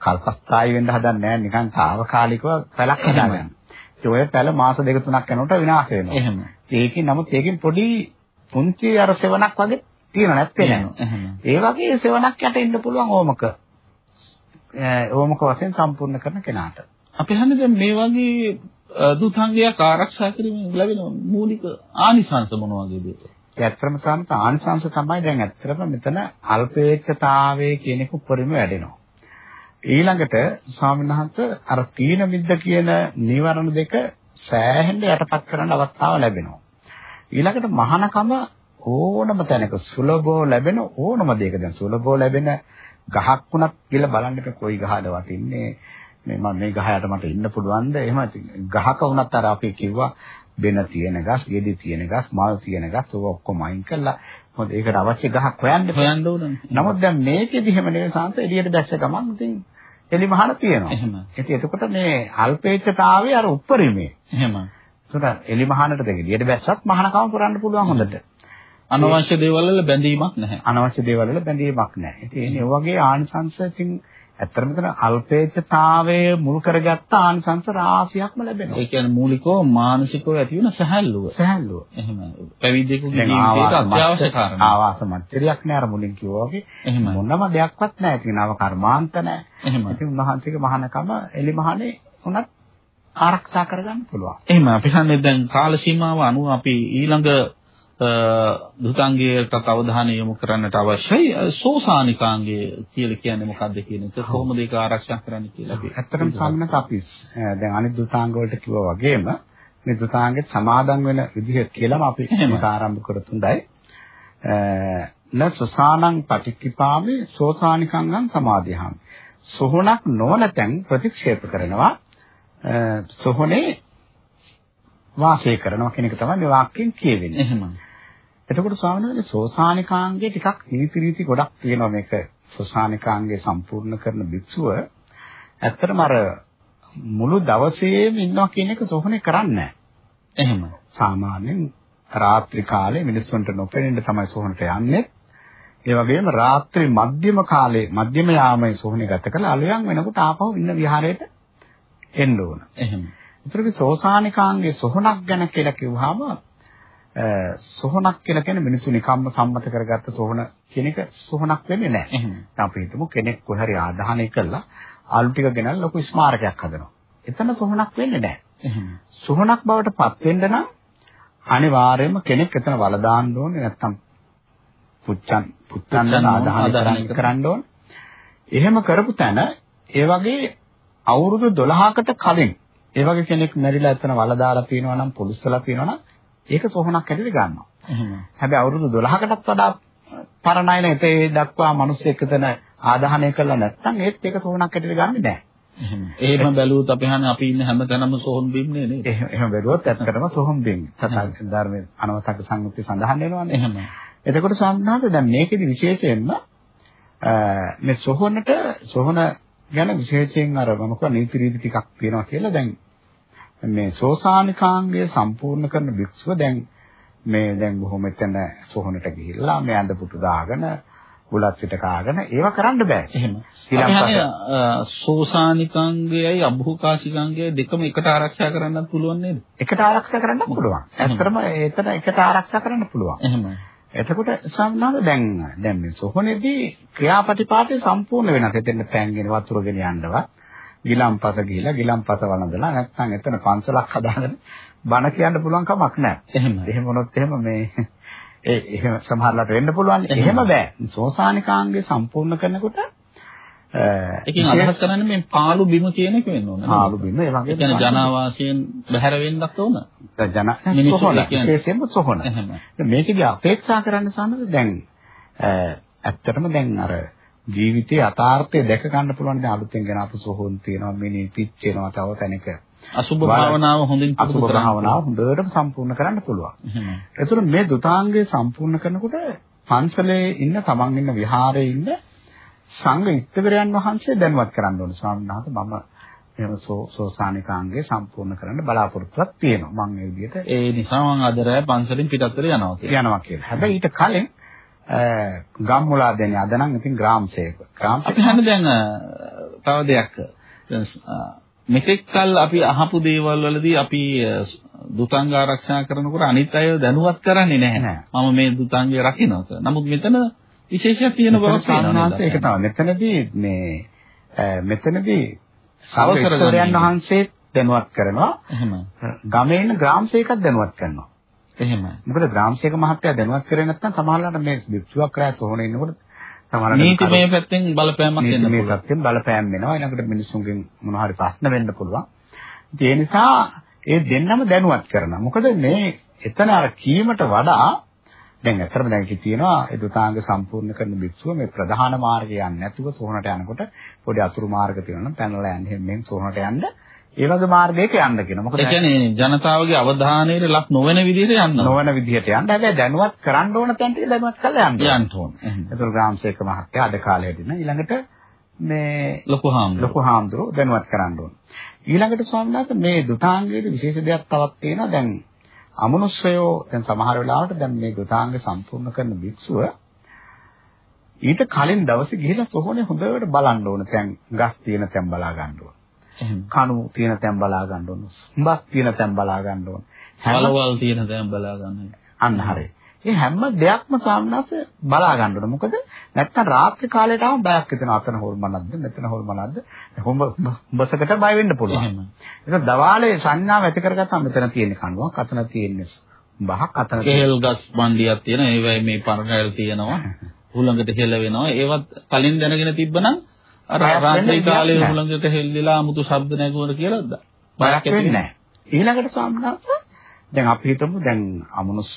[SPEAKER 2] කල්පස්ථායි වෙන්න හදන්නේ නැහැ නිකන් తాවකාලිකව පැලක් හදාගන්න. ඒ ඔය පැල මාස දෙක තුනක් යනකොට විනාශ වෙනවා.
[SPEAKER 1] එහෙම.
[SPEAKER 2] ඒකේ නමුත් ඒකෙන් පොඩි පුංචි අර සෙවණක් වගේ තියෙන නැත්තේ නෑ. ඒ වගේ සෙවණක් යට ඉන්න පුළුවන් ඕමක. ඕමක වශයෙන් සම්පූර්ණ කරන කෙනාට.
[SPEAKER 1] අපි හන්නේ දැන් මේ වගේ දුතාංගයක් ආරක්ෂා කිරීමෙන් ලැබෙන මූලික ආනිසංස මොන වගේද?
[SPEAKER 2] ඇත්තම සාන්ත ආංශංශ තමයි දැන් ඇත්තටම මෙතන අල්පේච්ඡතාවයේ කියන එක උඩරිම වැඩෙනවා. ඊළඟට ස්වාමීන් වහන්සේ අර තීන මිද්ද කියන නීවරණ දෙක සෑහෙන්න යටපත් කරන්න අවස්ථාව ලැබෙනවා. ඊළඟට මහානකම ඕනම තැනක සුලභව ලැබෙන ඕනම දෙයක දැන් සුලභව ලැබෙන ගහක් වුණත් කියලා බලන්න එපා කොයි ගහද වටින්නේ මේ මම මේ ගහ යට මට ඉන්න පුළුවන්ද එහෙම ගහක වුණත් අර අපි කිව්වා බෙන තියෙන ගස්, ගෙඩි තියෙන ගස්, මල් තියෙන ගස් ඔය ඔක්කොම අයින් කළා. මොකද ඒකට අවශ්‍ය ගහක් හොයන්න.
[SPEAKER 1] හොයන්න ඕනනේ.
[SPEAKER 2] නමුත් දැන් මේකෙදි එහෙම නෙවෙයි සාන්ත එළියට දැස්ස ගමන් ඉතින් එලි මහන තියෙනවා.
[SPEAKER 1] එහෙම.
[SPEAKER 2] ඉතින් එතකොට මේ අල්පේච්ඡතාවයේ අර උප්පරිමේ.
[SPEAKER 1] එහෙම.
[SPEAKER 2] ඒකට එලි මහනට දෙක එළියට බැස්සත් මහනකම පුරන්න පුළුවන් හොඳට.
[SPEAKER 1] අනවශ්‍ය දේවල් වල බැඳීමක් නැහැ.
[SPEAKER 2] අනවශ්‍ය දේවල් වල බැඳීමක් නැහැ. ඉතින් ඒ වගේ ආනිසංශ ඉතින් ඇත්තටම මෙතන අල්පේච්ඡතාවයේ මුල් කරගත්ත ආනිසංශ රාශියක්ම ලැබෙනවා.
[SPEAKER 1] ඒ කියන්නේ මූලිකව මානසිකව ඇති වෙන සැහැල්ලුව.
[SPEAKER 2] සහැල්ලුව.
[SPEAKER 1] එහෙම. පැවිද්දෙකුගේ
[SPEAKER 2] ආවාස
[SPEAKER 1] අත්‍යවශ්‍ය කාරණා.
[SPEAKER 2] ආවාස මච්චරියක් නෑ අර මුලින් කිව්වා වගේ. මොනම දෙයක්වත් නෑ. ඉතින් නව කර්මාන්ත නෑ. ඉතින් උන්වහන්සේගේ මහානකම එලි මහනේ උනත් ආරක්ෂා කරගන්න පුළුවන්.
[SPEAKER 1] එහෙම අපි හන්නේ දැන් කාල සීමාව අනුව අපි ඊළඟ අ, දුතාංගයට අවධානය යොමු කරන්නට අවශ්‍යයි. සෝසානිකාංගය කියලා කියන්නේ මොකක්ද කියන එක කොහොමද ඒක ආරක්ෂා කරන්න කියලා අපි.
[SPEAKER 2] ඇත්තටම සම්මත අපි දැන් අනිත් දුතාංග වලට කිව්වා වගේම මේ දුතාංගෙත් සමාදන් වෙන විදිහ කියලාම අපි මේක ආරම්භ කරත් හොඳයි. න සසානං පටික්කිපාමේ සෝසානිකංගං සමාදියාමි. සොහොනක් නොවන තැන් ප්‍රතික්ෂේප කරනවා. සොහොනේ වාසය කරනවා කියන එක තමයි මේ වාක්‍යයෙන් කියවෙන්නේ.
[SPEAKER 1] එහෙමයි.
[SPEAKER 2] එතකොට ස්වාමීන් සෝසානිකාංගයේ ටිකක් නීති රීති ගොඩක් තියෙනවා මේක සෝසානිකාංගය සම්පූර්ණ කරන භික්ෂුව ඇත්තටම අර මුළු දවසේම ඉන්නවා කියන එක සෝහනේ කරන්නේ නැහැ.
[SPEAKER 1] එහෙම.
[SPEAKER 2] සාමාන්‍යයෙන් රාත්‍රී කාලේ මිනිස්සුන්ට නොපෙනෙන්න තමයි සෝහනට යන්නේ. ඒ වගේම රාත්‍රී මධ්‍යම කාලේ මධ්‍යම යාමයේ සෝහනේ ගත කළා අලුයන් වෙනකොට ආපහු ඉන්න විහාරයට එන්න ඕන.
[SPEAKER 1] එහෙම.
[SPEAKER 2] ඒතරගේ සෝසානිකාංගේ සොහනක් ගැන කියලා කිව්වහම සොහනක් කියලා කියන්නේ මිනිස්සු නිකම්ම සම්මත කරගත්ත සොහන කියන එක සොහනක් වෙන්නේ නැහැ.
[SPEAKER 1] එහෙනම්
[SPEAKER 2] අපි හිතමු කෙනෙක් කොහරි ආදාහනය කළා ආලු ටික ගෙනල්ලා ලොකු ස්මාරකයක් හදනවා. එතන සොහනක් වෙන්නේ නැහැ. සොහනක් බවට පත් වෙන්න නම් අනිවාර්යයෙන්ම කෙනෙක් එතන වල දාන්න ඕනේ නැත්තම් පුච්චන් පුච්චන් ආදාහනය කරන්න ඕනේ. එහෙම කරපු තැන ඒ වගේ අවුරුදු 12කට කලින් ඒ වගේ කෙනෙක් මැරිලා එතන වල දාලා තියෙනවා නම් පොලිස්සලා තියෙනවා නම් ඒක සොහනක් ඇතුලේ ගන්නවා.
[SPEAKER 1] එහෙම.
[SPEAKER 2] හැබැයි අවුරුදු 12කටත් වඩා පරණයින එතේ දක්වා මිනිස්සෙක් එතන ආදාහනය කළා නැත්නම් ඒත් ඒක සොහනක් ඇතුලේ ගන්නෙ නැහැ.
[SPEAKER 1] එහෙම. එහෙම බැලුවොත් අපි හන්නේ අපි ඉන්න හැමතැනම සොහොන් බිම්නේ නේද?
[SPEAKER 2] එහෙම බැලුවොත් ඇත්තටම සොහොන් බිම්. තථාගත ධර්මයේ අනවතක සංයුක්ති සඳහන් වෙනවානේ.
[SPEAKER 1] එහෙම.
[SPEAKER 2] එතකොට සම්හාත දැන් මේකෙදි විශේෂයෙන්ම මේ සොහොනට සොහොන ගැන විශේෂයෙන් අර මම කිව්වා නීති රීති ටිකක් තියෙනවා කියලා දැන් මේ සෝසානිකාංගය සම්පූර්ණ කරන භික්ෂුව දැන් මේ දැන් බොහොම එතන සොහොනට ගිහිල්ලා මේ අඳ පුටු දාගෙන බුලත් පිට කාගෙන ඒව කරන්න බෑ.
[SPEAKER 1] එහෙම. ඊළඟට සෝසානිකාංගයයි අභෝකාශිකාංගයයි දෙකම එකට ආරක්ෂා කරන්නත් පුළුවන් නේද?
[SPEAKER 2] එකට ආරක්ෂා කරන්න පුළුවන්. ඇත්තටම එතන එකට ආරක්ෂා කරන්න පුළුවන්.
[SPEAKER 1] එහෙම.
[SPEAKER 2] එතකොට සම්මාද දැන් දැන් මේ සොහොනේදී ක්‍රියාපටිපාටි සම්පූර්ණ වෙනස්. එතෙන් පෑන්ගෙන වතුරගෙන යන්නවත් ගිලම්පත ගිහිලා ගිලම්පත වළඳලා නැත්නම් එතන පන්සලක් හදාගෙන බණ කියන්න පුළුවන් කමක් නැහැ.
[SPEAKER 1] එහෙම.
[SPEAKER 2] එහෙම වුණොත් එහෙම මේ ඒ එහෙම සමහරලාට වෙන්න පුළුවන්. එහෙම බෑ. සෝසානිකාංගේ සම්පූර්ණ කරනකොට
[SPEAKER 1] ඒකෙන් අදහස් කරන්නේ මේ පාළු බිම කියන එක වෙන්න ඕන.
[SPEAKER 2] පාළු බිම ඒ වගේ
[SPEAKER 1] කියන්නේ ජනාවාසයෙන් බැහැර වෙන්නත් ඕන.
[SPEAKER 2] ජන සොහොන විශේෂයෙන්ම සොහොන. මේකදී අපේක්ෂා කරන්න සම්මත දැන් ඇත්තටම දැන් අර ජීවිතයේ යථාර්ථය දැක ගන්න පුළුවන් දැන් අලුතෙන් ගෙන අපු සොහොන් තියෙනවා මිනි පිච්චෙනවා තව තැනක
[SPEAKER 1] අසුභ භාවනාව හොඳින්
[SPEAKER 2] අසුභ භාවනාව හොඳට සම්පූර්ණ කරන්න පුළුවන්. ඒතර මේ දුතාංගය සම්පූර්ණ කරනකොට පන්සලේ ඉන්න තමන් ඉන්න විහාරයේ ඉන්න සංඝ ඉස්තවරයන් වහන්සේ දැනුවත් කරන්න ඕනේ ස්වාමීන් වහන්සේ මම එහෙම සෝසානිකාංගය සම්පූර්ණ කරන්න බලාපොරොත්තුවක් තියෙනවා. මම ඒ විදිහට
[SPEAKER 1] ඒ නිසා මම අද රෑ පන්සලෙන් පිටත්තට යනවා
[SPEAKER 2] කියලා. යනවා කියලා. හැබැයි ඊට කලින් ගම්මුලා දෙන්නේ අද නම් ඉතින් ග්‍රාම සේවක. ග්‍රාම
[SPEAKER 1] අපි හන්නේ දැන් තව දෙයක්. මෙතෙක් කල් අපි අහපු දේවල් වලදී අපි දුතාංග ආරක්ෂා කරනකොට අනිත් අය දැනුවත් කරන්නේ නැහැ. මම මේ දුතාංගය රකින්නවා කියලා. නමුත් මෙතන විශේෂයක් තියෙන බවක්
[SPEAKER 2] තියෙනවා. ඒක තමයි. මෙතනදී මේ මෙතනදී සවසරයන් වහන්සේ දැනුවත් කරනවා.
[SPEAKER 1] එහෙම.
[SPEAKER 2] ගමේ ඉන්න ග්‍රාම සේවකත් දැනුවත් කරනවා.
[SPEAKER 1] එහෙමයි.
[SPEAKER 2] මොකද ග්‍රාමසේක මහත්තයා දැනුවත් කරේ නැත්නම් සමහරවිට මේ වික්ෂුවක් රැස් සෝහනේ ඉන්නකොට
[SPEAKER 1] සමහරවිට නීති මේ පැත්තෙන් බලපෑමක් එන්න
[SPEAKER 2] පුළුවන්. මේ පැත්තෙන් බලපෑම් වෙනවා. ඊළඟට මිනිස්සුන්ගෙන් මොන හරි ප්‍රශ්න වෙන්න පුළුවන්. ඒ නිසා ඒ දෙන්නම දැනුවත් කරනවා. මොකද මේ එතන අර කීමට වඩා දැන් ඇත්තටම දැන් කි තියෙනවා ඒ දුතාංග සම්පූර්ණ කරන භික්ෂුව මේ ප්‍රධාන මාර්ගය යන්නේ නැතුව සෝහනට යනකොට පොඩි අතුරු මාර්ග තියෙනවා නම් පැනලා යන්න හැමෙන් සෝහනට යන්න ඒ වගේ මාර්ගයක යන්න කියනවා. මොකද
[SPEAKER 1] ඒ කියන්නේ ජනතාවගේ අවධානයට ලක් නොවන විදිහට යන්න.
[SPEAKER 2] නොවන විදිහට යන්න. හැබැයි දැනුවත් කරන්න ඕන තැනට දැනුවත් කරලා යන්න.
[SPEAKER 1] යන්න ඕන.
[SPEAKER 2] ඒතර ග්‍රාමසේක මහත්තයා අද කාලේ හිටින ඊළඟට මේ
[SPEAKER 1] ලොකු හාමුදුරුවෝ
[SPEAKER 2] ලොකු හාමුදුරුවෝ දැනුවත් කරන්න ඕන. ඊළඟට ස්වාමීන් වහන්සේ මේ දුතාංගයේ විශේෂ දෙයක් තවත් තියෙනවා. දැන් අමනුෂ්‍යයෝ දැන් සමහර වෙලාවට දැන් මේ දුතාංග සම්පූර්ණ කරන භික්ෂුව ඊට කලින් දවසේ ගිහිලා සොහොනේ හොඳට බලන්න ඕන. දැන් ගස් තියෙන තැන් බලා ගන්න ඕන. කණු තියෙන තැන් බලා ගන්න ඕන. හුඹක් තියෙන තැන් බලා ගන්න ඕන.
[SPEAKER 1] වලවල් තියෙන තැන් බලා ගන්න.
[SPEAKER 2] අන්න හරියි. මේ හැම දෙයක්ම සාමනාස බලා ගන්න ඕන. මොකද නැත්තම් රාත්‍රී කාලයට ආවම බයක් හිතෙනවා. අතන හොල්මනක්ද මෙතන හොල්මනක්ද? හොඹසකට බය වෙන්න පුළුවන්. ඒක දවාලේ සංඥාව ඇති කරගත්තාම මෙතන තියෙන කණුවක්, අතන තියෙන බහක් අතර
[SPEAKER 1] කෙහෙල් ගස් මණ්ඩියක් තියෙනවා. ඒවයි මේ පරණල් තියෙනවා. හුළඟට හෙල වෙනවා. ඒවත් කලින් දැනගෙන තිබ්බනම් අර රාත්‍රී කාලේ. හුළඟට හෙල්ලලා 아무තු ශබ්ද නැගුණා කියලා ද-
[SPEAKER 2] බයක් වෙන්නේ නැහැ. ඊළඟට වහන්සේ දැන් අපි හිතමු දැන් අමනුස්ස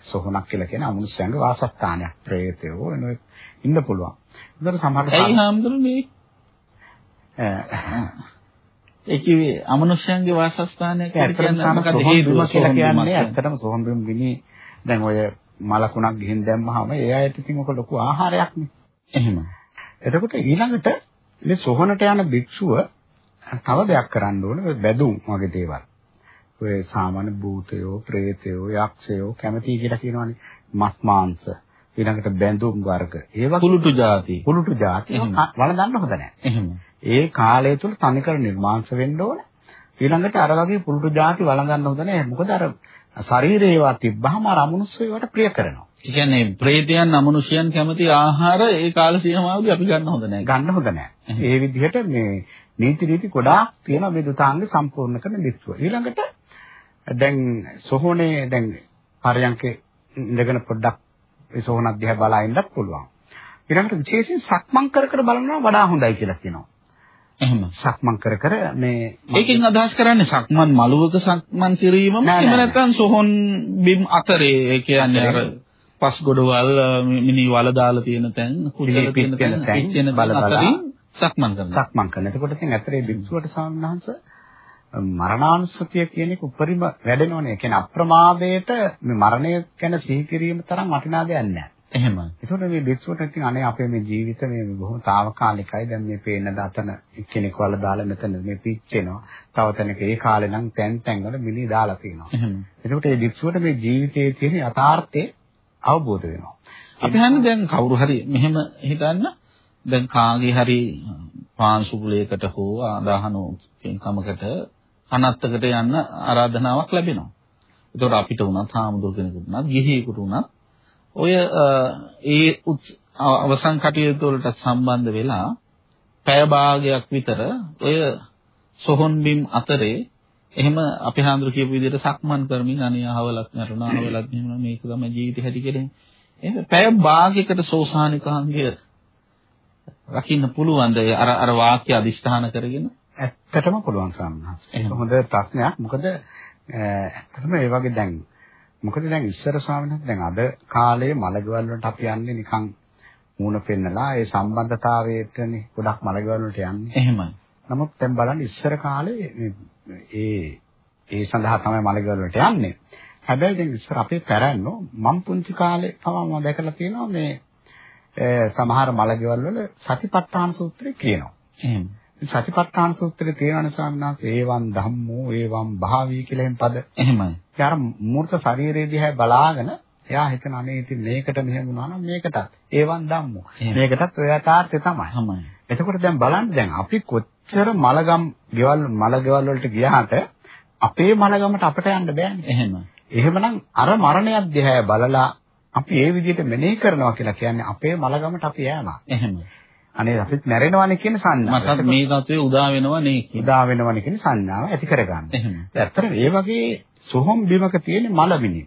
[SPEAKER 2] සොහනක් කියලා කියන අමනුස්සයන්ගේ වාසස්ථානයක් ප්‍රේතයෝ එනවා ඉන්න පුළුවන්. ඒතර සමහර
[SPEAKER 1] ඇයි හාමුදුරනේ ඒ කිව්වේ අමනුෂ්‍යයන්ගේ වාසස්ථානයක් කියන්නේ මොකද හේතුව
[SPEAKER 2] කියලා කියන්නේ ඇත්තටම සොහොන් බිම් විනි දැන් ඔය මලකුණක් ගිහින් දැම්මහම ඒ අයට ඉතින් ඔක ලොකු ආහාරයක් නේ.
[SPEAKER 1] එහෙම.
[SPEAKER 2] එතකොට ඊළඟට මේ සොහනට යන භික්ෂුව තව දෙයක් කරන්න ඕනේ බැදුම් වගේ දේවල්. ඔය සාමාන්‍ය භූතයෝ, പ്രേතයෝ, යක්ෂයෝ කැමති කියලා කියනවනේ මස් මාංශ. ඊළඟට බැඳුම් වර්ග. ඒවා
[SPEAKER 1] කුළුටු જાති.
[SPEAKER 2] කුළුටු જાති. වළඳන්න හොඳ නැහැ. ඒ කාලය තුල තනිකර නිර්මාංශ වෙන්න ඕනේ. ඊළඟට අර වගේ පුරුදු જાති වළඳන්න හොඳ නැහැ. මොකද අර ශරීරේවා තිබ්බහම අර අමනුස්සයවට ප්‍රිය කරනවා.
[SPEAKER 1] ඒ කියන්නේ ප්‍රේතයන් අමනුෂ්‍යයන් කැමති ආහාර ඒ කාල සීමාවදී අපි ගන්න හොඳ නැහැ.
[SPEAKER 2] ගන්න හොඳ නැහැ. ඒ විදිහට මේ නීති රීති ගොඩාක් තියෙනවා මේ දුතාංග සම්පූර්ණ කරන දිස්ව. ඊළඟට දැන් සෝහනේ දැන් පරයන්කේ ඉඳගෙන පොඩ්ඩක් ඒ සෝහන අධ්‍යය බලා ඉන්නත් පුළුවන්. ඊළඟට විශේෂයෙන් සක්මන් කර කර බලනවා වඩා හොඳයි කියලා කියනවා.
[SPEAKER 1] එහෙම.
[SPEAKER 2] සක්මන් කර කර මේ
[SPEAKER 1] ඒකෙන් අදහස් කරන්නේ සක්මන් මළුවක සක්මන් කිරීමම එහෙම නැත්නම් සොහොන් බිම් අතරේ ඒ කියන්නේ අර පස් ගොඩවල් මිනි වල දාලා තියෙන තැන් කුඩල තියෙන තැන් පිච්චෙන
[SPEAKER 2] බල බලා
[SPEAKER 1] සක්මන් කරනවා.
[SPEAKER 2] සක්මන් කරන. එතකොට ඉතින් ඇත්තටම බික්ෂුවට සාමනහංශ මරණානුස්සතිය කියන එක උපරිම වැඩෙනවනේ. ඒ කියන්නේ අප්‍රමාදයට මේ මරණය ගැන සිහි කිරීම තරම් වටිනා දෙයක් නැහැ.
[SPEAKER 1] එහෙමයි.
[SPEAKER 2] ඒතකොට මේ බික්ෂුවට ඉතින් අනේ අපේ මේ ජීවිත මේ බොහොම తాවකාලිකයි. දැන් මේ පේන දතන එක්කෙනෙක් වල දාලා මෙතන මේ පිච්චෙනවා. තව තැනක ඒ කාලේ නම් තැන් තැන් වල මිනි දාලා තියෙනවා.
[SPEAKER 1] එහෙම.
[SPEAKER 2] එතකොට මේ බික්ෂුවට මේ ජීවිතයේ තියෙන යථාර්ථය අවබෝධ වෙනවා.
[SPEAKER 1] අපි හන්නේ දැන් කවුරු හරි මෙහෙම හිතන්න දැන් කාගේ හරි පාංශුකුලයකට හෝ ආදාහනෝ පින්කමකට කනත්තකට යන්න ආරාධනාවක් ලැබෙනවා. ඒතකොට අපිට උනත් හාමුදුර කෙනෙකුට උනත් ගිහියෙකුට උනත් ඔය අ, ඒ උත්- අ- අවසන් කටයුතු වලට සම්බන්ධ වෙලා පැය භාගයක් විතර ඔය සොහොන් බිම් අතරේ එහෙම අපි හාමුදුර කියපු විදිහට සක්මන් කරමින් අනේ අහවලක් නරුණා අහවලක් මෙහෙම මේක තමයි ජීවිතය හැටි කියලා එහෙම පැය භාගයකට සෝසානිකාංගය රකින්න පුළුවන්ද අර අර වාක්‍ය අදිෂ්ඨාන කරගෙන
[SPEAKER 2] ඇත්තටම පුළුවන් සම්මාස. ඒක. හොඳ ප්‍රශ්නයක්. මොකද ඇත්තටම ඒ වගේ දැන් මොකද දැන් ඉස්සර ස්වාමීන් වහන්සේ දැන් අද කාලේ මලගෙවල් වලට අපි යන්නේ නිකන් මූණ පෙන්නලා ඒ සම්බන්ධතාවයටනේ ගොඩක් මලගෙවල් වලට යන්නේ.
[SPEAKER 1] එහෙමයි
[SPEAKER 2] නමුත් දැන් බලන්න ඉස්සර කාලේ ඒ ඒ සඳහා තමයි මලගෙවල් වලට යන්නේ. හැබැයි දැන් ඉස්සර අපේ පැරැන්නෝ මම පුංචි කාලේ තමයි මම දැකලා තියෙනවා මේ සමහර මලගෙවල් වල සතිපට්ඨාන සූත්‍රය කියනවා.
[SPEAKER 1] එහෙම
[SPEAKER 2] සතිපට්ඨාන සූත්‍රයේ තියෙනවනේ ස්වාමීන් වහන්සේ ඒවං ධම්මෝ ඒවං භාවී කියලා එහෙම පද.
[SPEAKER 1] එහෙමයි
[SPEAKER 2] අර මූර්ත ශරීරයේ දිහා බලාගෙන එයා හිතන අනේ ඉතින් මේකට මෙහෙම වුණා නම් මේකටත් ඒවං ධම්මෝ. මේකටත් ඔය යථාර්ථය තමයි.
[SPEAKER 1] තමයි
[SPEAKER 2] එතකොට දැන් බලන්න දැන් අපි කොච්චර මලගම් ගෙවල් මල ගෙවල් වලට ගියාට අපේ මලගමට අපිට යන්න බෑනේ.
[SPEAKER 1] එහෙම
[SPEAKER 2] එහෙමනම් අර මරණයක් දිහා බලලා අපි ඒ විදිහට මෙනෙහි කරනවා කියලා කියන්නේ අපේ මලගමට අපි යෑමක්.
[SPEAKER 1] එහෙම
[SPEAKER 2] අනේ අපිත් මැරෙනවනේ කියන සංඥාව.
[SPEAKER 1] මටත් මේ තත්ත්වය උදා වෙනව නේ කියලා.
[SPEAKER 2] උදා වෙනවනේ කියන සංඥාව ඇති කරගන්න.
[SPEAKER 1] එහෙම
[SPEAKER 2] ඇත්තට ඒ වගේ සොහොන් බිමක තියෙන මලමිනි.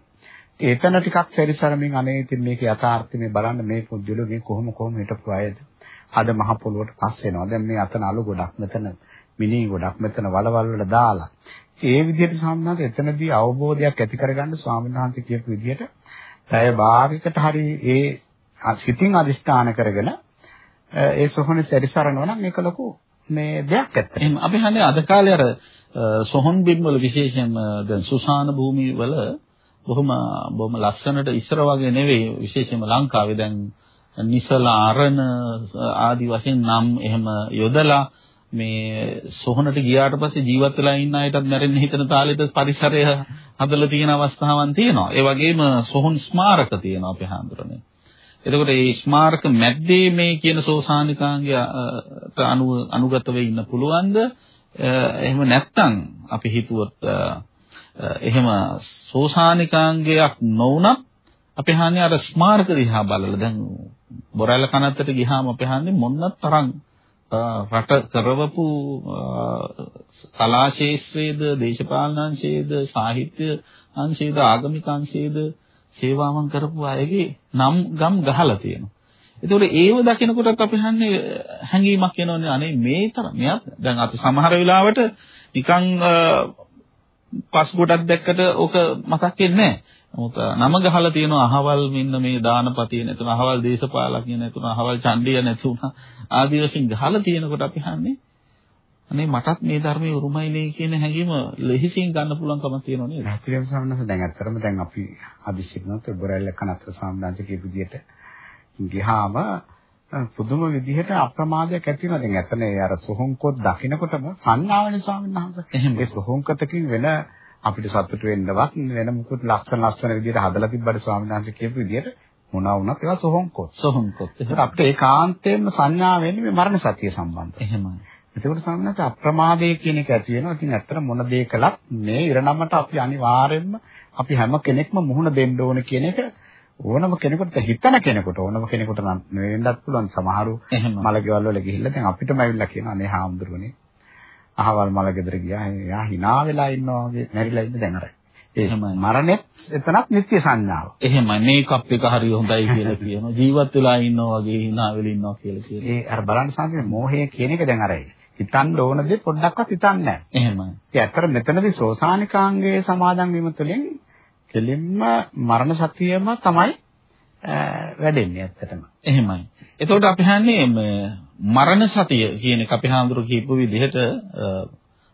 [SPEAKER 2] ඒතන ටිකක් සැරිසරමින් අනේ ඉතින් මේක යථාර්ථය මේ බලන්න මේ පුජ්‍යලෝ මේ කොහොම කොහොම හිටපු අයද. අද මහ පොළොවට පස් වෙනවා. දැන් මේ අතන අලු ගොඩක් මෙතන මිනි ගොඩක් මෙතන වලවල් වල දාලා. ඉතින් ඒ විදිහට සාමනාත එතනදී අවබෝධයක් ඇති කරගන්න ස්වාමීන් වහන්සේ කියපු විදිහට පැය භාගයකට හරි ඒ සිතින් අදිස්ථාන කරගෙන ඒ සොහොනේ සැරිසරනවා නම් මේක ලොකු මේ දෙයක් ඇත්තට.
[SPEAKER 1] එහෙම අපි හන්නේ අද කාලේ අර අ, සොහොන් බිම් වල විශේෂයෙන්ම දැන් සුසාන භූමි වල බොහොම බොහොම ලස්සනට ඉස්සර වගේ නෙවෙයි විශේෂයෙන්ම ලංකාවේ දැන් නිසල අරණ ආදි වශයෙන් නම් එහෙම යොදලා මේ සොහනට ගියාට පස්සේ ජීවත් වෙලා ඉන්න අයටත් මැරෙන්න හිතන තාලෙට පරිසරය හදලා තියෙන අවස්ථාවන් තියෙනවා. ඒ වගේම සොහන් ස්මාරක තියෙනවා අපි හඳුරන්නේ. එතකොට මේ ස්මාරක මැද්දේ මේ කියන සෝසානිකාංගයට අනුව අනුගත වෙ ඉන්න පුළුවන්ද? එහෙම නැත්නම් අපි හිතුවොත් අ, අ, එහෙම සෝසානිකාංගයක් නොවුනත් අපි හන්නේ අර ස්මාරක දිහා බලලා දැන් බොරැල්ල කනත්තට ගියාම අපි හන්නේ මොන්න තරම් රට කරවපු කලා ශාස්ත්‍රයේද දේශපාලන අංශයේද සාහිත්‍ය අංශයේද ආගමික අංශයේද සේවාවන් කරපු අයගේ නම් ගම් ගහලා තියෙනවා. ඒතකොට ඒව දකිනකොටත් අපි හන්නේ හැඟීමක් එනවනේ අනේ මේ තරම් මෙයා දැන් අපි සමහර වෙලාවට නිකන් පස් ගොඩක් දැක්කට ඕක මතක් වෙන්නේ නැහැ. මොකද නම ගහලා තියෙනවා අහවල් මෙන්න මේ දානපතිය නැතුන අහවල් දේශපාලකය නැතුන අහවල් ඡණ්ඩිය නැතුන ආදී වශයෙන් ගහලා තියෙනකොට අපි හන්නේ අනේ මටත් මේ ධර්මයේ උරුමයි නේ කියන හැඟීම ලෙහිසින් ගන්න පුළුවන්කම තියෙනවා නේද?
[SPEAKER 2] ඇත්තටම සමනස දැන් ඇත්තටම දැන් අපි අදිශිකනොත් බොරැල්ල කනතර සාමදාන්ත කියපු විදිහට ගියාම පුදුම විදිහට අප්‍රමාදයක් ඇති වෙනවා. දැන් ඇත්තනේ අර සොහොන්කොත් දකින්නකොටම සංඥාවනේ ස්වාමීන් වහන්සේ. ඒ සොහොන්කතකින් වෙන අපිට සතුට වෙන්නවත් වෙන මුකුත් ලක්ෂණ ලක්ෂණ විදිහට හදලා තිබ්බට ස්වාමීන් වහන්සේ කියපු විදිහට මොනවා වුණත් ඒවා සොහොන්කොත්.
[SPEAKER 1] සොහොන්කොත්.
[SPEAKER 2] ඒකට අපිට ඒකාන්තයෙන්ම සංඥා වෙන්නේ මේ මරණ සතිය සම්බන්ධව.
[SPEAKER 1] එහෙමයි.
[SPEAKER 2] එතකොට සම්මත අප්‍රමාදයේ කියන එක ඇති වෙනවා. ඉතින් ඇත්තට මොන දේ කළත් මේ ඉරණමට අපි අනිවාර්යෙන්ම අපි හැම කෙනෙක්ම මුහුණ දෙන්න ඕන කියන එක ඕනම කෙනෙකුට හිතන කෙනෙකුට ඕනම කෙනෙකුට නම් වෙන්නත් පුළුවන් සමහරු මලකෙවල් වල ගිහිල්ලා දැන් අපිටම ඇවිල්ලා කියනවා අනේ හාමුදුරුවනේ අහවල් මල ගෙදර ගියා. එයා hina වෙලා ඉන්නවා වගේ මැරිලා ඉන්න දැන් අර. එහෙමයි. මරණෙත් එතනත් නිත්‍ය සංඥාව.
[SPEAKER 1] එහෙමයි. මේකප් එක හරි හොඳයි කියලා කියනවා. ජීවත් වෙලා ඉන්නවා වගේ hina වෙලා ඉන්නවා කියලා කියනවා.
[SPEAKER 2] ඒ අර බලන්න සාමාන්‍ය මෝහය කියන එක දැන් අර හිතන්න ඕන දේ පොඩ්ඩක්වත් හිතන්නේ නැහැ.
[SPEAKER 1] එහෙමයි.
[SPEAKER 2] ඒ ඇත්තට මෙතනදී සෝසානිකාංගයේ සමාදන් වීම තුළින් කෙලින්ම මරණ සතියම තමයි වැඩෙන්නේ ඇත්තටම.
[SPEAKER 1] එහෙමයි. එතකොට අපි හන්නේ මරණ සතිය කියන එක අපි හාමුදුරු කියපු විදිහට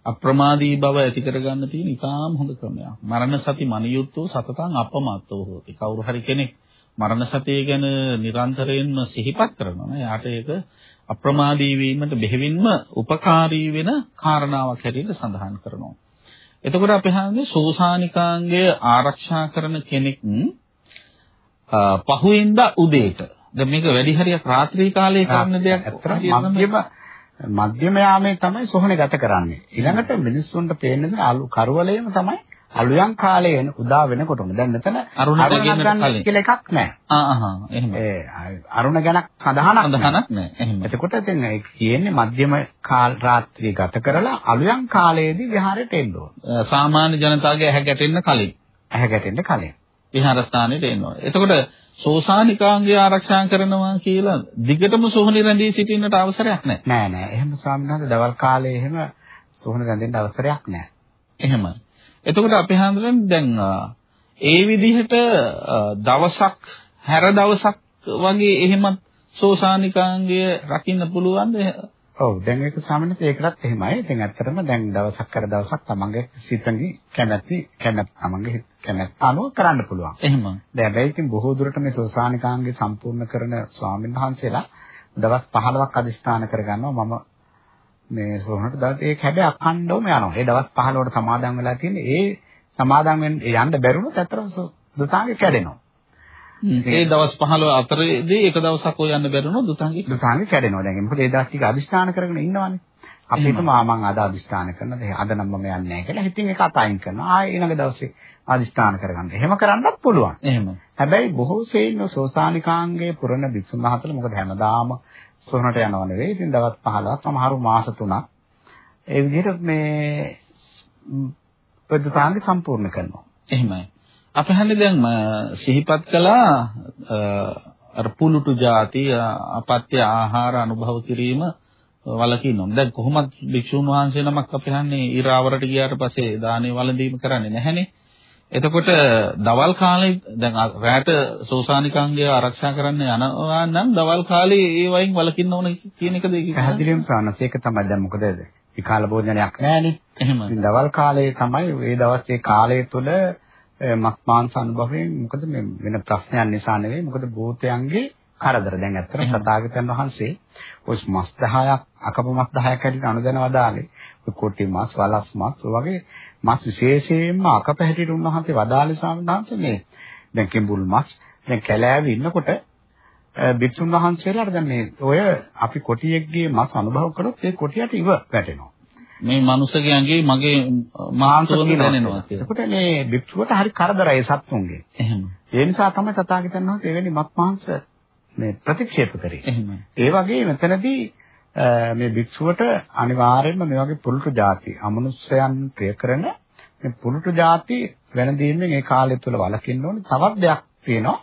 [SPEAKER 1] අප්‍රමාදී බව ඇති කරගන්න තියෙන ඉතාම හොඳ ක්‍රමයක්. මරණ සති මනියුත්තෝ සතතං අපමත්තෝ හොති. කවුරු හරි කෙනෙක් මරණ සතිය ගැන නිරන්තරයෙන්ම සිහිපත් කරනවා. එයාට ඒක අප්‍රමාදී වීමට බෙහෙවින්ම උපකාරී වෙන කාරණාවක් හැටියට සඳහන් කරනවා. එතකොට අපි හන්නේ සෝසානිකාංගය ආරක්ෂා කරන කෙනෙක් පහුවෙන්දා උදේට දැන් මේක වැඩි හරියක් රාත්‍රී කාලයේ කරන දෙයක්
[SPEAKER 2] මධ්‍යම මධ්‍යම යාමේ තමයි සොහනේ ගත කරන්නේ. ඊළඟට මිනිස්සුන්ට පේන්නේ අලු කරවලේම තමයි අලුයන් කාලේ වෙන උදා වෙනකොටම දැන් මෙතන
[SPEAKER 1] අරුණ ගන්න
[SPEAKER 2] කියලා එකක් නැහැ.
[SPEAKER 1] ආ ආ එහෙම.
[SPEAKER 2] ඒ අරුණ ගැනක් සඳහනක්
[SPEAKER 1] සඳහනක් නැහැ. එහෙම.
[SPEAKER 2] එතකොට ඒ කියන්නේ මධ්‍යම කාල රාත්‍රිය ගත කරලා අලුයන් කාලයේදී විහාරයට එන්න ඕන.
[SPEAKER 1] සාමාන්‍ය ජනතාවගේ ඇහැ ගැටෙන්න කලින්.
[SPEAKER 2] ඇහැ ගැටෙන්න කලින්.
[SPEAKER 1] විහාරස්ථානෙට එනවා. එතකොට සෝසානිකාංගය ආරක්ෂා කරනවා කියලා දිගටම සෝහනේ රැඳී සිටින්නට අවසරයක් නැහැ.
[SPEAKER 2] නෑ නෑ. එහෙම ස්වාමීන් වහන්සේ දවල් කාලේ එහෙම සෝහනේ රැඳෙන්න අවසරයක් නෑ.
[SPEAKER 1] එහෙමයි. එතකොට අපි හඳුනන්නේ දැන් ඒ විදිහට දවසක් හැර දවසක් වගේ එහෙමත් සෝසානිකාංගය රකින්න පුළුවන්ද?
[SPEAKER 2] ඔව් දැන් ඒක සාමාන්‍යයෙන් ඒකටත් එහෙමයි. දැන් ඇත්තටම දැන් දවසක් කර දවසක් තමන්ගේ සිතන්හි කැමැති කැමැත් තමන්ගේ කැමැත් අනුව කරන්න පුළුවන්.
[SPEAKER 1] එහෙම.
[SPEAKER 2] දැන් හැබැයි ඉතින් බොහෝ දුරට මේ සෝසානිකාංගේ සම්පූර්ණ කරන ස්වාමීන් වහන්සේලා දවස් 15ක් අදිස්ථාන කරගන්නවා මම මේ සෝහනට දවස් ඒක හැබැයි අඛණ්ඩවම යනවා. ඒ දවස් 15කට සමාදන් වෙලා තියෙන්නේ ඒ සමාදන් වෙන්න යන්න බැරුණොත් ඇත්තටම දුතාංගේ කැඩෙනවා.
[SPEAKER 1] ඒ දවස් 15 අතරේදී එක දවසක් ඔය යන්න බැරුණොත් දුතාංගේ
[SPEAKER 2] දුතාංගේ කැඩෙනවා. දැන් මොකද ඒ දවස් ටික අදිස්ථාන කරගෙන ඉන්නවනේ. අපි හිතමු ආ මං අද අදිස්ථාන කරනවා. අද නම් මම යන්නේ නැහැ කියලා. හිතින් ඒක අතයින් කරනවා. ආයෙ ඊළඟ දවසේ අදිස්ථාන කරගන්න. එහෙම කරන්නත් පුළුවන්.
[SPEAKER 1] එහෙම.
[SPEAKER 2] හැබැයි බොහෝ සෙයින් සෝසානිකාංගයේ පුරණ භික්ෂුන් වහන්සේලා මොකද හැමදාම සොහනට යනව නෙවෙයි. ඉතින් දවස් 15ක් සමහරු මාස 3ක් ඒ විදිහට මේ ප්‍රතිපාංග සම්පූර්ණ කරනවා.
[SPEAKER 1] එහෙමයි. අපි හන්නේ දැන් සිහිපත් කළා අර පුලුටු ಜಾති අපත්‍ය ආහාර අනුභව කිරීම වලකිනවා. දැන් කොහොමද භික්ෂුන් වහන්සේ නමක් අපි හන්නේ ඊරාවරට ගියාට පස්සේ දානේ වළඳීම කරන්නේ නැහනේ. එතකොට දවල් කාලේ දැන් රැට සෝසානිකාංගය ආරක්ෂා කරන්න යනවා නම් දවල් කාලේ ඒ වයින් වලකින්න ඕන කියන එකද ඒක?
[SPEAKER 2] පැහැදිලිවම සානස ඒක තමයි දැන් මොකද විකාල භෝජනයක් නැහැනේ.
[SPEAKER 1] එහෙම
[SPEAKER 2] දවල් කාලේ තමයි ඒ දවසේ කාලය තුල මස් මාංශ අනුභවයෙන් මොකද මේ වෙන ප්‍රශ්නයක් නිසා නෙවෙයි මොකද භූතයන්ගේ කරදර. දැන් ඇත්තට සතාගතයන් වහන්සේ ඔය මස් 10ක් අකප මස් 10ක් හැටියට අනුදැනවා දාලේ ඔය කොටි මස් වලස් මස් වගේ මස් විශේෂයෙන්ම අකප හැටියට උන්වහන්සේ වදාළේ ස්වාමීන් මේ. දැන් කෙඹුල් මස් දැන් කැලෑවේ ඉන්නකොට බිත්තුන් වහන්සේලාට දැන් මේ ඔය අපි කොටියෙක්ගේ මස් අනුභව කළොත් ඒ කොටියට ඉව වැටෙනවා
[SPEAKER 1] මේ මනුස්සකයන්ගේ මගේ මාංශවල දැනෙනවා කියලා.
[SPEAKER 2] එතකොට මේ බිත්තුවට හරි කරදරයි සත්තුන්ගේ.
[SPEAKER 1] එහෙම.
[SPEAKER 2] ඒ නිසා තමයි තථාගතයන් වහන්සේ එවැනි මත් මාංශ මේ ප්‍රතික්ෂේප කරේ.
[SPEAKER 1] එහෙම.
[SPEAKER 2] ඒ වගේ මෙතනදී මේ භික්ෂුවට අනිවාර්යයෙන්ම මේ වගේ පුරුටු ಜಾති අමනුෂ්‍යයන් ප්‍රිය කරන මේ පුරුටු ಜಾති වෙනදීමෙන් ඒ කාලය තුල වළකින්න ඕනේ තවත් දෙයක් තියෙනවා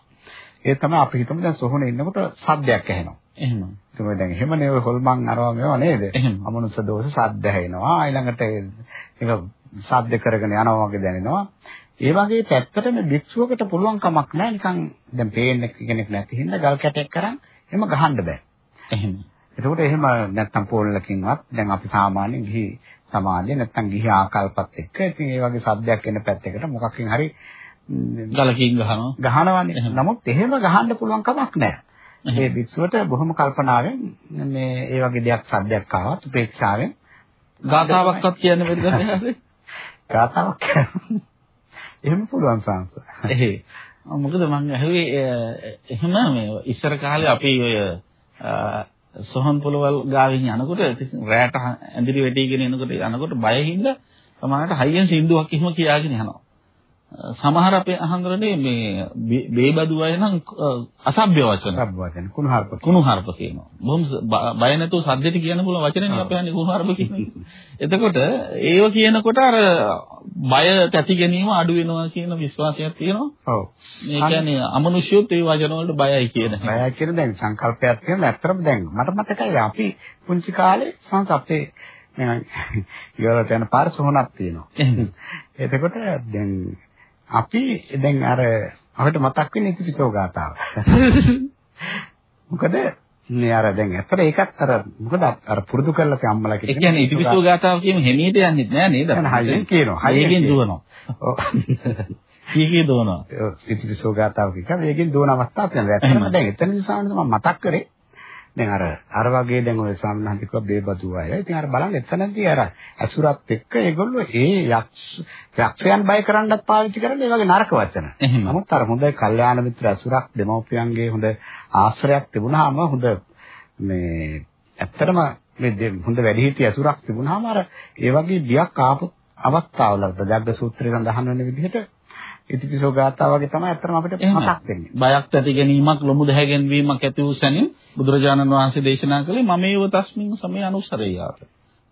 [SPEAKER 2] ඒ තමයි අපි හිතමු දැන් සොහොනේ ඉන්නකොට සද්දයක් ඇහෙනවා
[SPEAKER 1] එහෙම.
[SPEAKER 2] ඒක දැන් එහෙම නේ ඔය හොල්මන් අරවා මේවා නේද. අමනුෂ්‍ය දෝෂ සද්ද ඇහෙනවා ඊළඟට ඒක සද්ද කරගෙන යනවා වගේ දැනෙනවා ඒ වගේ පැත්තට මේ භික්ෂුවකට පුළුවන් කමක් නැහැ නිකන් දැන් පේන්න කෙනෙක් නැති හින්දා ගල් කැටයක් කරන් එහෙම ගහන්න බෑ
[SPEAKER 1] එහෙම.
[SPEAKER 2] එතකොට එහෙම නැත්තම් පොල්ලකින්වත් දැන් අපි සාමාන්‍යයෙන් ගිහි සමාජයේ නැත්තම් ගිහි ආකල්පත් එක්ක ඉතින් ඒ වගේ සද්දයක් එන පැත්තකට මොකක්කින් හරි
[SPEAKER 1] ගලකින් ගහනවා.
[SPEAKER 2] ගහනවනේ. නමුත් එහෙම ගහන්න පුළුවන් කමක් නැහැ. ඒ විශ්වට බොහොම කල්පනාවෙන් මේ ඒ වගේ දෙයක් සද්දයක් ආවත් උපේක්ෂාවෙන්
[SPEAKER 1] ගාථාවක්වත් කියන්න බැරිද?
[SPEAKER 2] ගාතාවක් එහෙම පුළුවන් සංස.
[SPEAKER 1] එහේ. මොකද මම ඇහුවේ එහෙම මේ ඉස්සර කාලේ අපි ඔය සොහන් පොළවල් ගාවින් යනකොට රැට ඇඳිලි වැටිගෙන එනකොට යනකොට බය හින්දා සමහරට හයියෙන් සින්දුවක් එහෙම කියාගෙන යනවා. සමහර අපේ අහංගරනේ මේ බේබදු අය නම් අ, අසභ්‍ය වචන
[SPEAKER 2] සබ්බවචන කුණහarp.
[SPEAKER 1] කුණුහරුප කියනවා. බොහොම බය නැතුව සද්දෙට කියන්න පුළුවන් වචනේනේ අපි හන්නේ කුණුහරුප කියන්නේ. එතකොට ඒව කියනකොට අර බය තැති ගැනීම අඩු වෙනවා කියන විශ්වාසයක් තියෙනවා.
[SPEAKER 2] ඔව්.
[SPEAKER 1] මේ කියන්නේ අමනුෂ්‍යොත් ඒ වචන වලට බයයි කියන එක.
[SPEAKER 2] බය කියන දැන් සංකල්පයක් තියෙන ඇත්තටම දැන් මට මතකයි අපි පුංචි කාලේ සංස අපේ මේ ඉවරට යන පාර සෝනක් තියෙනවා. එතකොට දැන් අපි දැන් අර අපිට මතක් වෙන්නේ ඉතිපිසෝ ගාතාව. මොකද මේ අර දැන් ඇත්තට ඒකත් අර මොකද අර පුරුදු කරලා තියෙන අම්මලා
[SPEAKER 1] ඒ කියන්නේ ඉතිපිසෝ ගාතාව කියමු හිමීට යන්නෙත් නෑ නේද?
[SPEAKER 2] හයියෙන් කියනවා. හයියෙන්.
[SPEAKER 1] දුවනවා.
[SPEAKER 2] ඔව්.
[SPEAKER 1] කීකේ දුවනවා.
[SPEAKER 2] ඉතිපිසෝ ගාතාව කියක වේගෙන් දුවන අවස්ථාවක් තියෙනවා. ඇත්තටම. දැන් එතන නිසා මම මතක් කරේ දැන් අර අර වගේ දැන් ඔය සාමනහන්තිකව බේබදු අය. ඉතින් අර බලන්න එතනදී අර අසුරත් එක්ක ඒගොල්ලෝ ඒ යක්ෂ යක්ෂයන් බය කරන්නත් පාවිච්චි කරන්නේ මේ වගේ නරක වචන. නමුත් අර හොඳ කල්යාණ මිත්‍ර අසුරක් දෙමව්පියන්ගේ හොඳ ආශ්‍රයක් තිබුණාම හොඳ මේ ඇත්තටම මේ හොඳ වැඩිහිටි අසුරක් තිබුණාම අර ඒ වගේ බියක් ආපු අවස්ථාවල දජග්ග සූත්‍රය සඳහන් වෙන විදිහට ඉතිපිසෝ ගාථා වගේ තමයි ඇත්තටම අපිට. මතක් වෙන්නේ.
[SPEAKER 1] බයක් ඇති ගැනීමක් ලොමු දැහැගැන්වීමක් ඇති වූ සැනින් බුදුරජාණන් වහන්සේ දේශනා කළේ මමේව තස්මින් සමේ අනුසරේයාත.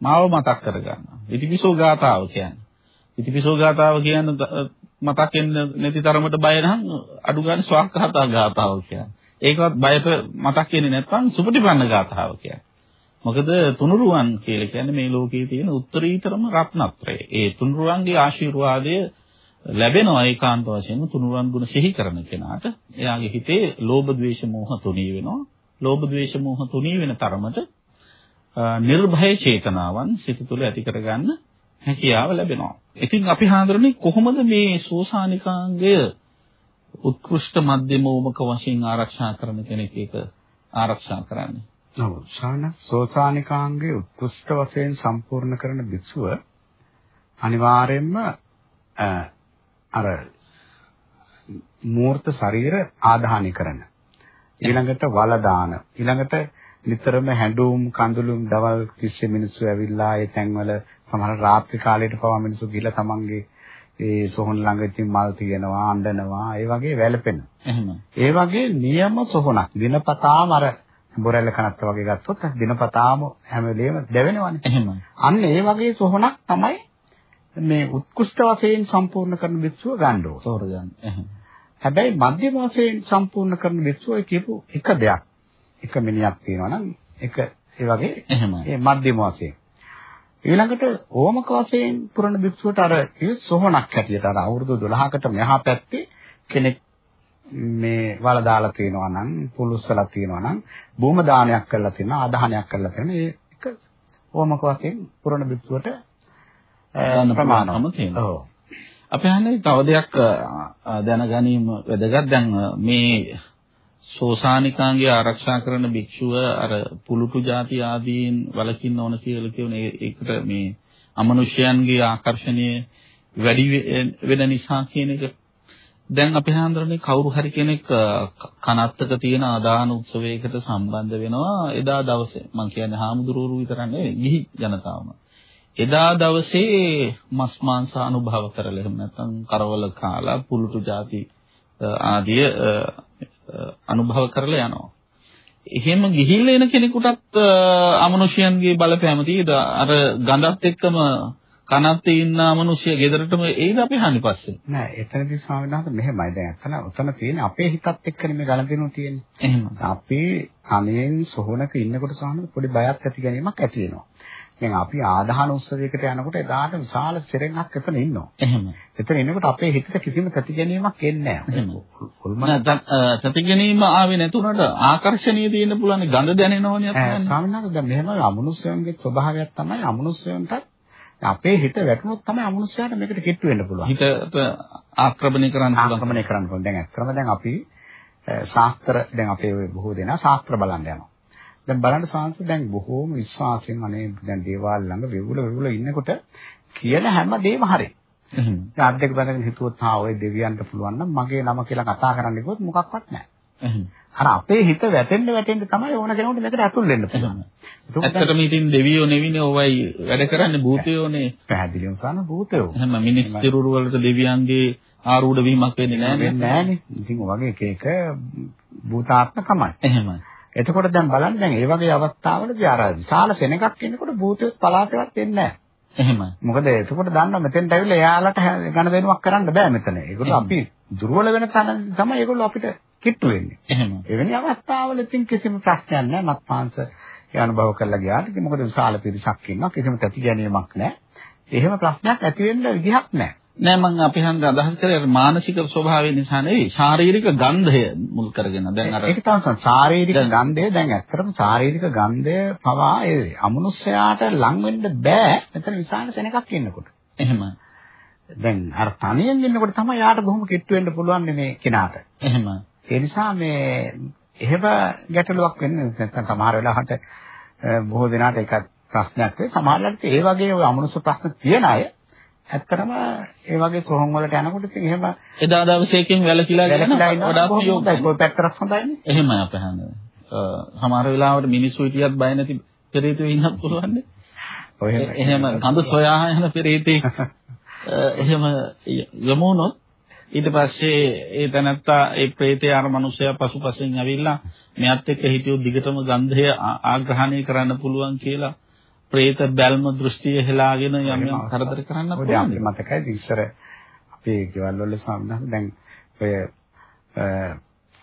[SPEAKER 1] මාව මතක් කරගන්න. ඉතිපිසෝ ගාතාව කියන්නේ. ඉතිපිසෝ ගාතාව කියන මතක් වෙන්න නැති තරමට බය නම් අඩු ගන්න ස්වාක්ඛාතා ගාතාව කියන්නේ. ඒකවත් බයට මතක් වෙන්නේ නැත්නම් සුපටිපන්න ගාතාව කියන්නේ. මොකද තුනුරුවන් කියලා කියන්නේ මේ ලෝකයේ තියෙන උත්තරීතරම රත්නත්‍රය. ඒ තුනුරුවන්ගේ ආශිර්වාදය ලැබෙනවා ඒකාන්ත වශයෙන්ම තුනුරුවන් ගුණ සිහි කරන කෙනාට. එයාගේ හිතේ ලෝභ ද්වේෂ මෝහ තුනී වෙනවා. ලෝභ ද්වේෂ මෝහ තුනී වෙන තරමට අ, නිර්භය චේතනාවන් සිත තුළ ඇති කරගන්න හැකියාව ලැබෙනවා. ඉතින් අපි හඳුරන්නේ කොහොමද මේ සෝසානිකාංගය උත්කෘෂ්ඨ මධ්‍යම ඕමක වශයෙන් ආරක්ෂා කරන කෙනෙක් ඒක ආරක්ෂා කරන්නේ?
[SPEAKER 2] ඔව් ශාන සෝසානිකාංගේ උත්කෘෂ්ඨ වශයෙන් සම්පූර්ණ කරන භික්ෂුව අනිවාර්යයෙන්ම අ, අර මූර්ත ශරීර ආදාහනය කරන ඊළඟට වල දාන ඊළඟට නිතරම හැඬුම් කඳුළුම් දවල් තිස්සේ මිනිස්සු ඇවිල්ලා ඒ තැන්වල සමහර රාත්‍රී කාලයට පවා මිනිස්සු ගිහලා තමන්ගේ ඒ සොහොන් ළඟ ඉතින් මල් තියනවා අඬනවා ඒ වගේ වැළපෙන
[SPEAKER 1] එහෙම.
[SPEAKER 2] ඒ වගේ නියම සොහොනක් දිනපතාම අර බොරැල්ල කනත්ත වගේ ගත්තොත් දිනපතාම හැම වෙලේම දැවෙනවනේ.
[SPEAKER 1] එහෙම.
[SPEAKER 2] අන්න ඒ වගේ සොහොනක් තමයි මේ උත්කෘෂ්ඨ වශයෙන් සම්පූර්ණ කරන විශ්ව ගන්න ඕන.
[SPEAKER 1] තෝරගන්න.
[SPEAKER 2] හැබැයි මධ්‍යම වශයෙන් සම්පූර්ණ කරන විශ්ව කියපු එක දෙයක්. එක මිනිහක් තියෙනවා නම් එක ඒ වගේ
[SPEAKER 1] එහෙමයි.
[SPEAKER 2] ඒ මධ්‍යම වශයෙන්. ඊළඟට ඕමක වශයෙන් පුරන භික්ෂුවට අර සොහොනක් හැටියට අර අවුරුදු 12කට මෙහා පැත්තේ කෙනෙක් මේ වල දාලා තියෙනවා නම් පුලුස්සලා තියෙනවා නම් භූම දානයක් කරලා තියෙනවා ආදාහනයක් කරලා තියෙනවා ඒක ඕමක වශයෙන් පුරන භික්ෂුවට
[SPEAKER 1] ගන්න ප්‍රමාණම තියෙනවා.
[SPEAKER 2] ඔව්.
[SPEAKER 1] අපි අහන්නේ තව දෙයක් දැනගැනීම වැදගත්. දැන් මේ සෝසානිකාංගය ආරක්ෂා කරන භික්ෂුව අර පුලුටු ಜಾති ආදීන් වලකින්න ඕන කියලා කියන ඒකට මේ අමනුෂ්‍යයන්ගේ ආකර්ෂණය වැඩි වෙන නිසා කියන එක දැන් අපි හඳුරන්නේ කවුරු හරි කෙනෙක් කනත්තක තියෙන ආදාන උත්සවයකට සම්බන්ධ වෙනවා එදා දවසේ මම කියන්නේ හාමුදුරුවෝ විතරක් නෙවෙයි ගිහි ජනතාවම එදා දවසේ මස් මාංශ අනුභව කරලා එහෙම නැත්නම් කරවල කාලා පුලුටු ಜಾති ආදිය අනුභව කරලා යනවා. එහෙම ගිහිල්ලා එන කෙනෙකුටත් අමනුෂ්‍යයන්ගේ බලපෑම තියෙද? අර ගඳත් එක්කම කනත් ඉන්න අමනුෂ්‍ය ගෙදරටම එයිද අපි හන්නේ පස්සේ?
[SPEAKER 2] නෑ එතනදී ස්වාමීන් වහන්සේ මෙහෙමයි. දැන් අතන උතන තියෙන අපේ හිතත් එක්කනේ මේ ගණදිනු තියෙන්නේ.
[SPEAKER 1] එහෙම
[SPEAKER 2] අපි අනෙන් සොහනක ඉන්නකොට ස්වාමීන් පොඩි බයක් ඇති ගැනීමක් ඇති වෙනවා දැන් අපි ආදාහන උත්සවයකට යනකොට එදාට විශාල සෙරෙන්ක් එතන ඉන්නවා.
[SPEAKER 1] එහෙම.
[SPEAKER 2] එතන ඉන්නකොට අපේ හිතට කිසිම ප්‍රතිගැනීමක් එන්නේ
[SPEAKER 1] නැහැ. ප්‍රතිගැනීම ආවේ නැතුණට ආකර්ෂණීය තියෙන්න පුළුවන් ගඳ දැනෙනවනේ
[SPEAKER 2] අපිට. ස්වාමීන් වහන්සේ දැන් මෙහෙම අමනුෂ්‍යයන්ගේ ස්වභාවයක් තමයි අමනුෂ්‍යයන්ට අපේ හිත වැටුනොත් තමයි අමනුෂ්‍යයාට මේකට කිට්ටු වෙන්න පුළුවන්.
[SPEAKER 1] හිතට ආක්‍රමණය කරන්න පුළුවන්.
[SPEAKER 2] ආක්‍රමණය කරන්න පුළුවන්. දැන් ඇත්තම දැන් අපි ශාස්ත්‍ර දැන් අපේ බොහෝ දෙනා ශාස්ත්‍ර බලන්න යනවා. දැන් බලන්න සාංශ දැන් බොහෝම විශ්වාසයෙන් අනේ දැන් දේවාල ළඟ වෙවුල වෙවුල ඉන්නකොට කියන හැම දෙයක්ම හරි. එහෙනම් අත් දෙක බඳගෙන හිතුවොත් හා ඔය දෙවියන්ට පුළුවන් නම් මගේ නම කියලා කතා කරන්න කිව්වොත් මොකක්වත් නැහැ. එහෙනම් අර අපේ හිත වැටෙන්න වැටෙන්න තමයි ඕන කෙනෙකුට මේකට ඇතුල් වෙන්න පුළුවන්.
[SPEAKER 1] ඇත්තටම ඉතින් දෙවියෝ නෙවිනේ ඔවයි වැඩ කරන්නේ භූතයෝනේ.
[SPEAKER 2] පැහැදිලිවම සාන භූතයෝ.
[SPEAKER 1] එහෙනම් මිනිස් සිරුරු වලට දෙවියන්ගේ ආරූඪ වීමක් වෙන්නේ නැහැ
[SPEAKER 2] නේද? නැහැ නේ. ඉතින් ඔයගේ එක එක භූතාත්මකමයි.
[SPEAKER 1] එහෙමයි.
[SPEAKER 2] එතකොට දැන් බලන්න දැන් ඒ වගේ අවස්ථාවලදී අර විශාල සෙනඟක් ඉන්නකොට භූතයොත් පලාතේවත් එන්නේ නැහැ.
[SPEAKER 1] එහෙමයි.
[SPEAKER 2] මොකද එතකොට දන්නවා මෙතෙන්ට ඇවිල්ලා එයාලට ගණ දෙනුවක් කරන්න බෑ මෙතන. ඒගොල්ලෝ අපි දුර්වල වෙන තැන තමයි ඒගොල්ලෝ අපිට කිට්ටු වෙන්නේ.
[SPEAKER 1] එහෙම.
[SPEAKER 2] එවැනි අවස්ථාවල ඉතින් කිසිම ප්‍රශ්නයක් නැහැ. මත්පාංශ ඒ අනුභව කරලා ගියාට මොකද විශාල පිරිසක් ඉන්නවා. කිසිම තැති ගැනීමක් නැහැ. එහෙම ප්‍රශ්නයක් ඇති වෙන්න විදිහක් නැහැ.
[SPEAKER 1] නෑ මම අපි හන්ද අදහස් කරේ අර මානසික ස්වභාවය නිසා නෙවෙයි ශාරීරික ගන්ධය මුල් කරගෙන. දැන් අර
[SPEAKER 2] ඒක තමයි ශාරීරික ගන්ධය දැන් ඇත්තටම ශාරීරික ගන්ධය පවා ඒ අමනුෂ්‍යයාට ලං වෙන්න බෑ. මෙතන විශාල සෙනඟක් ඉන්නකොට.
[SPEAKER 1] එහෙම.
[SPEAKER 2] දැන් අර තනියෙන් ඉන්නකොට තමයි යාට බොහොම කිට්ටු වෙන්න පුළුවන් මේ කෙනාට.
[SPEAKER 1] එහෙම.
[SPEAKER 2] ඒ නිසා මේ එහෙම ගැටලුවක් වෙන්නේ නැත්නම් සමහර වෙලාවට බොහෝ දෙනාට ඒක ප්‍රශ්නයක් වෙයි. සමහර වෙලාවට ඒ වගේ අමනුෂ්‍ය ප්‍රශ්න තියෙන අය ඇත්තටම ඒ වගේ සොහොන් වලට යනකොට ඉතින් එහෙම
[SPEAKER 1] එදා දවසේකින් වැලකිලා යන
[SPEAKER 2] වඩා ප්‍රයෝගයි. කොයි පැත්තට හොඳයිනේ.
[SPEAKER 1] එහෙමයි අපහන්නේ. සමහර වෙලාවට මිනිස්සු හිටියත් බය නැති පෙරේතෙ ඉන්නත් පුළුවන් නේ. ඔය එහෙම කඳ සොයා යන පෙරේතෙක් එහෙම යමුනොත් ඊට පස්සේ ඒ තැනත්තා ඒ ප්‍රේතය අර මිනිස්සයා පසුපසින් ඇවිල්ලා මෙයත් එක්ක හිටියොත් දිගටම ගන්ධය ආග්‍රහණය කරන්න පුළුවන් කියලා പ്രേත බැල්ම දෘෂ්ටිය හෙලාගෙන යම් යම් කරදර කරන්න පුළුවන්.
[SPEAKER 2] ඔය මතකයි ඉස්සර අපේ ගෙවල් වල සම්බන්ධ දැන් ඔය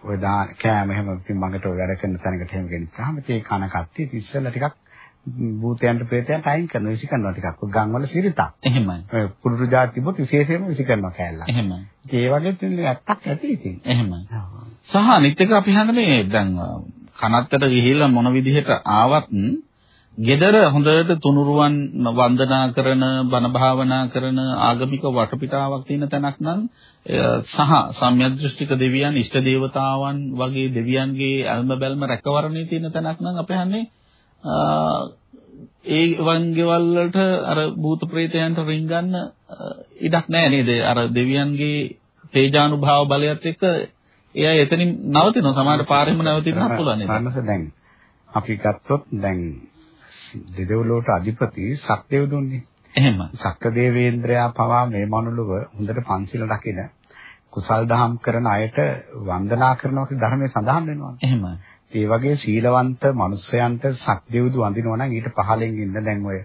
[SPEAKER 2] ඔය දාන කෑම එහෙම ඉතින් මගට ඔය වැඩ කරන තැනකට එහෙම ගෙනිච්චාම ඉතින් ඒ කන කත්ති ඉස්සෙල්ලා ටිකක් භූතයන්ට ප්‍රේතයන්ට අයින් කරනවා විසි කරනවා ටිකක් ගම් වල සිරිතක්.
[SPEAKER 1] එහෙමයි.
[SPEAKER 2] ඔය කුරුරු જાති තිබුත් විශේෂයෙන්ම විසි කරනවා කෑල්ල.
[SPEAKER 1] එහෙමයි.
[SPEAKER 2] ඒ වගේ තියෙන ඇත්තක් ඇති ඉතින්.
[SPEAKER 1] එහෙමයි. සහ අනිත් එක අපි හඳ මේ දැන් කනත්තට ගිහිල්ලා මොන විදිහට ආවත් gedara හොඳට තුනුරුවන් වන්දනා කරන බණ භාවනා කරන ආගමික වටපිටාවක් තියෙන තැනක් නම් සහ සම්‍යදෘෂ්ටික දෙවියන් ඉෂ්ට දේවතාවන් වගේ දෙවියන්ගේ අල්ම බැල්ම රැකවරණේ තියෙන තැනක් නම් අපේ හන්නේ ඒ වංගෙවල් වලට අර භූත ප්‍රේතයන්ට රින්ගන්න ඉඩක් නැහැ නේද? අර දෙවියන්ගේ තේජානුභාව බලයත් එක්ක එයා එතනින් නවතිනවා. සමහර පාරෙම නවතින්නත් පුළුවන්
[SPEAKER 2] නේද? දැන් අපි ගත්තොත් දැන් දෙදෙව්ලොවට අධිපති සක්දේව දුන්නේ.
[SPEAKER 1] එහෙම.
[SPEAKER 2] සක්‍රදේවේන්ද්‍රයා පවා මේ මනුලව හොඳට පන්සිල් රකින කුසල් දහම් කරන අයට වන්දනා කරනවා කියලා ධර්මයේ සඳහන් වෙනවා.
[SPEAKER 1] එහෙම.
[SPEAKER 2] ඒ වගේ සීලවන්ත මිනිසයන්ට සක්දේවදු වඳිනවා නම් ඊට පහලෙන් ඉන්න දැන් ඔය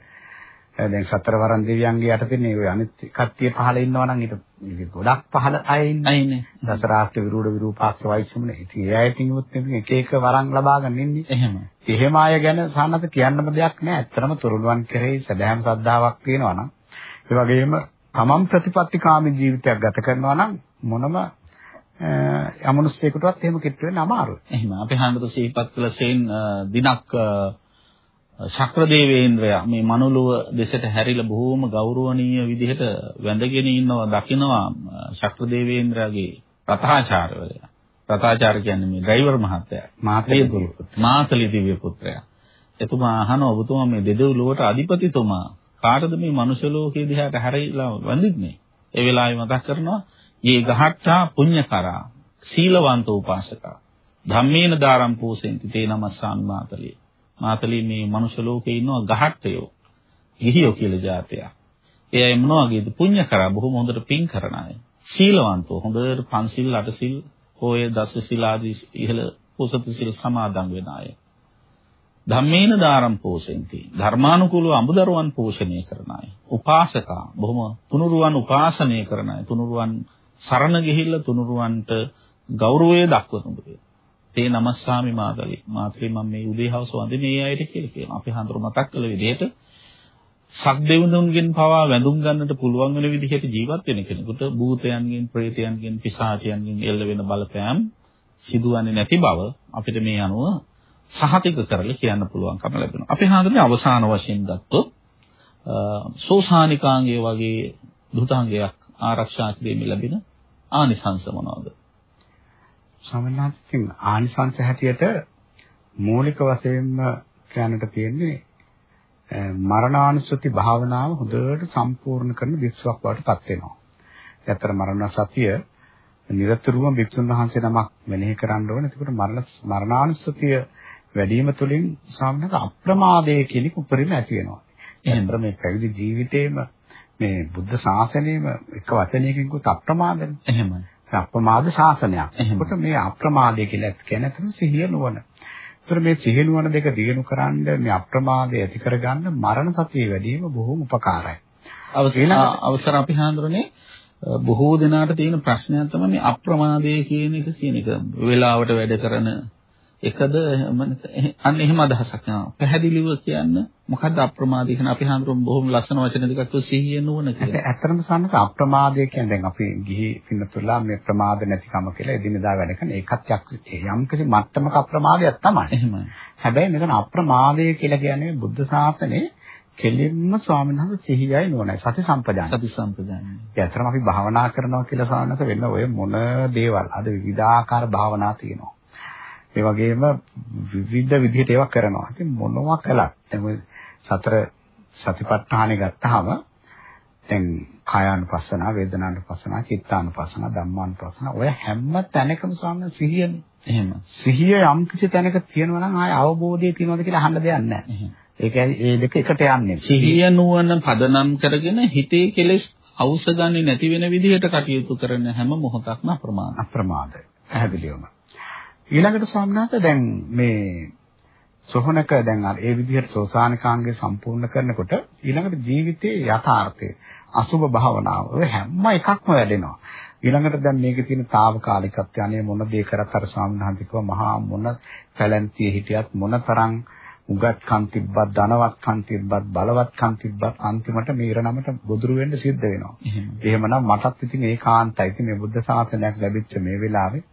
[SPEAKER 2] දැන් සතරවරන් දෙවියන්ගේ යටතේ ඔය අනිත් කට්ටිය පහල ඉන්නවා නම් ඊට ගොඩක් පහල අය ඉන්නේ. දසරාස්ත්‍ය විරූඪ විරූපාක්ෂ වයිසමුනේ. ඉතින් ඒ අයට කිව්වොත් එක එක වරන් ලබා ගන්න ඉන්නේ.
[SPEAKER 1] එහෙම.
[SPEAKER 2] එහෙම අය ගැන සානත කියන්නම දෙයක් නැහැ. ඇත්තටම තුරුළුවන් කෙරෙහි සදහම් ශ්‍රද්ධාවක් තියෙනවා නම් ඒ වගේම තමන් ප්‍රතිපත්තිකාමී ජීවිතයක් ගත කරනවා නම් මොනම අමනුෂ්‍යයෙකුටවත් එහෙම කිට්ටු වෙන්න අමාරුයි.
[SPEAKER 1] එහෙම. අපි හන්දත සිහිපත් කළ සේන් දිනක් ශක්‍රදේවේන්ද්‍රයා මේ මනුලුව දෙසට හැරිලා බොහෝම ගෞරවනීය විදිහට වැඳගෙන ඉන්නවා දකිනවා ශක්‍රදේවේන්ද්‍රයාගේ රතාචාර්යවරයා. රතාචාර්ය කියන්නේ මේ ඩ්‍රයිවර් මහත්තයා.
[SPEAKER 2] මාතලි දිව්‍ය
[SPEAKER 1] මාතලි දිව්‍ය පුත්‍රයා. එතුමා අහනවා ඔබතුමා මේ දෙදෙව්ලොවට අධිපතිතුමා කාටද මේ මනුෂ්‍ය ලෝකයේ දිහාට හැරිලා වඳින්නේ? ඒ වෙලාවේ මතක් කරනවා "යේ ගහට්ටා පුඤ්ඤකරා සීලවන්ත උපාසකා ධම්මේන දාරම් පෝසෙන්ති තේ නමස්සාන් මාතලී" මාතලී මේ මනුෂ්‍ය ලෝකේ ඉන්නවා ගහට්ටයෝ. ගිහියෝ කියලා જાතයක්. ඒ අය මොනවා වගේද? පුණ්‍ය කරා බොහොම හොඳට පින් කරන අය. සීලවන්තෝ හොඳට පන්සිල් අටසිල් ඔය දස සිල් ආදී ඉහළ පොසත සිල් සමාදන් වෙන අය. ධම්මේන දාරම් පෝෂෙන්ති. ධර්මානුකූලව අමුදරුවන් පෝෂණය කරන අය. උපාසකා බොහොම තුනුරුවන් උපාසනය කරන අය. තුනුරුවන් සරණ ගිහිල්ලා තුනුරුවන්ට ගෞරවය දක්වන තේ නමස්සාමි මාතලි. මාතලි මම මේ උදේ හවස වඳින්නේ ඒ අයට කියලා කියනවා. අපි හඳුර මතක් කළ විදිහට සක්දෙවිඳුන්ගෙන් පවා වැඳුම් ගන්නට පුළුවන් වෙන විදිහට ජීවත් වෙන කෙනෙකුට භූතයන්ගෙන්, ප්‍රේතයන්ගෙන්, පිසාචයන්ගෙන් එල්ල වෙන බලපෑම් සිදුවන්නේ නැති බව අපිට මේ අනුව සහතික කරලා කියන්න පුළුවන්කම ලැබෙනවා. අපි හඳුනන්නේ අවසාන වශයෙන් ගත්තොත් සෝසානිකාංගය වගේ දුතාංගයක් ආරක්ෂා කිරීමේ ලැබෙන ආනිසංස මොනවාද?
[SPEAKER 2] සමනාත්කින් ආනිසංස හැටියට මූලික වශයෙන්ම කියන්නට තියෙන්නේ මරණානුස්සති භාවනාව හොඳට සම්පූර්ණ කරන වික්ෂුවක් බවට පත් වෙනවා. ඇත්තට මරණ සතිය නිරතුරුවම වික්ෂුන් වහන්සේ නමක් මෙනෙහි කරන්න ඕනේ. එතකොට මරණ මරණානුස්සතිය වැඩිම තුලින් සාමනක අප්‍රමාදයේ කෙනෙකු උපරිම ඇති වෙනවා. එහෙනම් මේ පැවිදි ජීවිතේම මේ බුද්ධ ශාසනයම එක වචනයකින් කිව්වොත් අප්‍රමාදනේ.
[SPEAKER 1] එහෙමයි.
[SPEAKER 2] අප්‍රමාද ශාසනයක්. ඒකට මේ අප්‍රමාදය කියලා කියන්නේ අතන සිහිය නුවණ. ඒතර මේ සිහිය නුවණ දෙක දිනු කරන්න මේ අප්‍රමාදය ඇති කරගන්න මරණ සතිය වැඩිම බොහොම උපකාරයි.
[SPEAKER 1] අවසර අපි හඳුරන්නේ බොහෝ දෙනාට තියෙන ප්‍රශ්නයක් තමයි මේ අප්‍රමාදය කියන එක කියන එක. වෙලාවට වැඩ කරන එකද අන්න එහෙම අදහසක් යනවා. පැහැදිලිව කියන්න මොකද්ද අප්‍රමාදී කියන අපි හඳුරමු බොහොම ලස්සන වචන දෙකක් තුන සිහිය නුවණ කියලා.
[SPEAKER 2] ඇත්තටම සම්මත අප්‍රමාදය කියන්නේ දැන් අපි ගිහි පින්නතුලා මේ ප්‍රමාද නැතිකම කියලා එදිනෙදා වැඩ කරන ඒකත් යම් කිසි මට්ටමක අප්‍රමාදයක් තමයි.
[SPEAKER 1] එහෙමයි.
[SPEAKER 2] හැබැයි මෙතන අප්‍රමාදය කියලා කියන්නේ බුද්ධ ශාසනයේ කෙලින්ම ස්වාමීන් වහන්සේ සිහියයි නුවණයි සති සම්පජාන.
[SPEAKER 1] සති සම්පජාන.
[SPEAKER 2] ඒ අතරම අපි භාවනා කරනවා කියලා ස්වාමීන් වහන්සේ වෙන ඔය මොන දේවල් අද විවිධාකාර භාවනා තියෙනවා. ඒ වගේම විවිධ විදිහට ඒවා කරනවා. ඉතින් මොනවා කළත් දැන් සතර සතිපට්ඨානෙ ගත්තාම දැන් කායානුපස්සන, වේදනානුපස්සන, චිත්තානුපස්සන, ධම්මානුපස්සන ඔය හැම තැනකම ස්වාමීන් සිහියනේ.
[SPEAKER 1] එහෙම.
[SPEAKER 2] සිහිය යම් කිසි තැනක තියෙනවා නම් ආය අවබෝධය තියෙනවද කියලා අහන්න දෙයක් නැහැ. ඒක ඒ දෙක එකට යන්නේ.
[SPEAKER 1] සිහිය නුවණ පදනම් කරගෙන හිතේ කෙලෙස් අවශ්‍ය නැති වෙන විදිහට කටයුතු කරන හැම මොහොතක්ම අප්‍රමාද.
[SPEAKER 2] අප්‍රමාද. පැහැදිලිවම. ඊළඟට ස්වාමීනාත දැන් මේ සෝහනක දැන් අර ඒ විදිහට සෝසානිකාංගය සම්පූර්ණ කරනකොට ඊළඟට ජීවිතයේ යථාර්ථය අසුබ භාවනාව ඔය හැම එකක්ම වැඩෙනවා. ඊළඟට දැන් මේකේ තියෙන తాවකාලිකත්වය අනේ මොන දේ කරත් අර ස්වාමීනාන්තිකව මහා මොන පැලැන්තියේ හිටියත් මොන තරම් උගත්කම් තිබ්බත් ධනවත්කම් තිබ්බත් බලවත්කම් තිබ්බත් අන්තිමට මේ ඉරණමට ගොදුරු වෙන්න සිද්ධ වෙනවා. එහෙමනම් මටත් ඉතින් ඒකාන්තයි. ඉතින් මේ බුද්ධ ශාසනයක් ලැබිච්ච මේ වෙලාවේ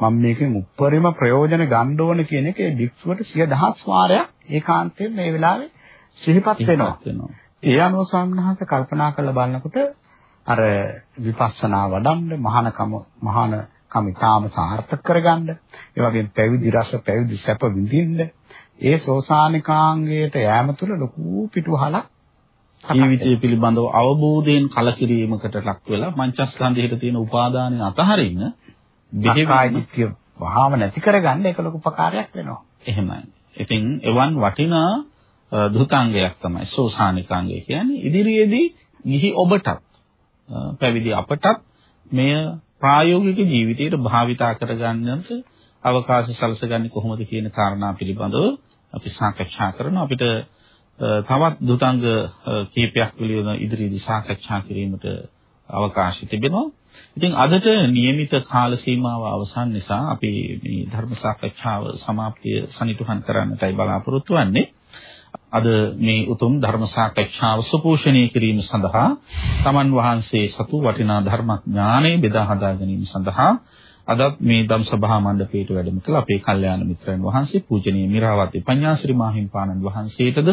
[SPEAKER 2] මම මේකෙන් උප්පරිම ප්‍රයෝජන ගන්න ඕන කියන එක ඒ භික්ෂුවට සිය දහස් වාරයක් ඒකාන්තයෙන් මේ වෙලාවේ සිහිපත් වෙනවා. ඒ අනුව ස්වාමීන් කල්පනා කරලා බලනකොට අර විපස්සනා වඩන්න මහානකම මහාන කම ඊටාම සාර්ථක කරගන්න ඒ වගේම පැවිදි රස පැවිදි සැප විඳින්න ඒ සෝසානිකාංගයට යෑම තුළ ලොකු පිටුවහලක්
[SPEAKER 1] ජීවිතය පිළිබඳව අවබෝධයෙන් කලකිරීමකට ලක් වෙලා මංචස්කන්ධයට තියෙන උපාදානය අතහරින්න
[SPEAKER 2] දෙහිවායිත්‍ය වහාම නැති කරගන්න ඒක ලොකු උපකාරයක් වෙනවා.
[SPEAKER 1] එහෙමයි. ඉතින් එවන් වටිනා දුතාංගයක් තමයි සෝසානිකාංගය කියන්නේ. ඉදිරියේදී ගිහි ඔබටත් පැවිදි අපටත් මෙය ප්‍රායෝගික ජීවිතයට භාවිතා කරගන්නට අවකාශ සලසගන්නේ කොහොමද කියන කාරණා පිළිබඳව අපි සාකච්ඡා කරනවා. අපිට තවත් දුතාංග කීපයක් පිළිබඳව ඉදිරියේදී සාකච්ඡා කිරීමට අවකාශය තිබෙනවා. ඉතින් අදට નિયમિત කාල සීමාව අවසන් නිසා අපි මේ ධර්ම සාකච්ඡාව સમાප්තිය සනිටුහන් කරන්නටයි බලාපොරොත්තු වෙන්නේ. අද මේ උතුම් ධර්ම සාකච්ඡාව සුපෝෂණය කිරීම සඳහා තමන් වහන්සේ සතු වටිනා ධර්ම ඥානෙ බෙදා හදා ගැනීම සඳහා අදත් මේ ධම් සභා මණ්ඩපයේට වැඩම කළ අපේ කල්යාණ මිත්‍රයන් වහන්සේ පූජනීය මිරාවති පඤ්ඤාසිරි මාහිම්පාණන් වහන්සේටද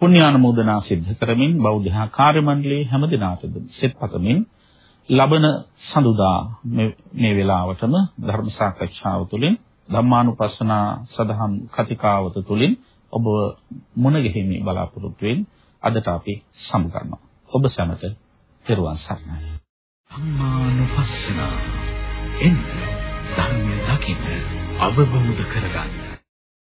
[SPEAKER 1] පුණ්‍යානුමෝදනා සිද්ධ කරමින් බෞද්ධ කාර්ය මණ්ඩලයේ හැම දිනාටද සෙත්පතමින් ලබන සඳුදා මේ වෙලාවටම ධර්ම සාකච්ඡාව තුළින් ධම්මානුපස්සනා සදහම් කතිකාවත තුළින් ඔබ මුණ ගැහිමේ බලාපොරොත්තු වෙමින් අදට අපි සමුගන්නවා. ඔබ සැමට තෙරුවන් සරණයි.
[SPEAKER 3] ධම්මානුපස්සනා එන්න ධර්මය දකින්න අවබෝධ කරගන්න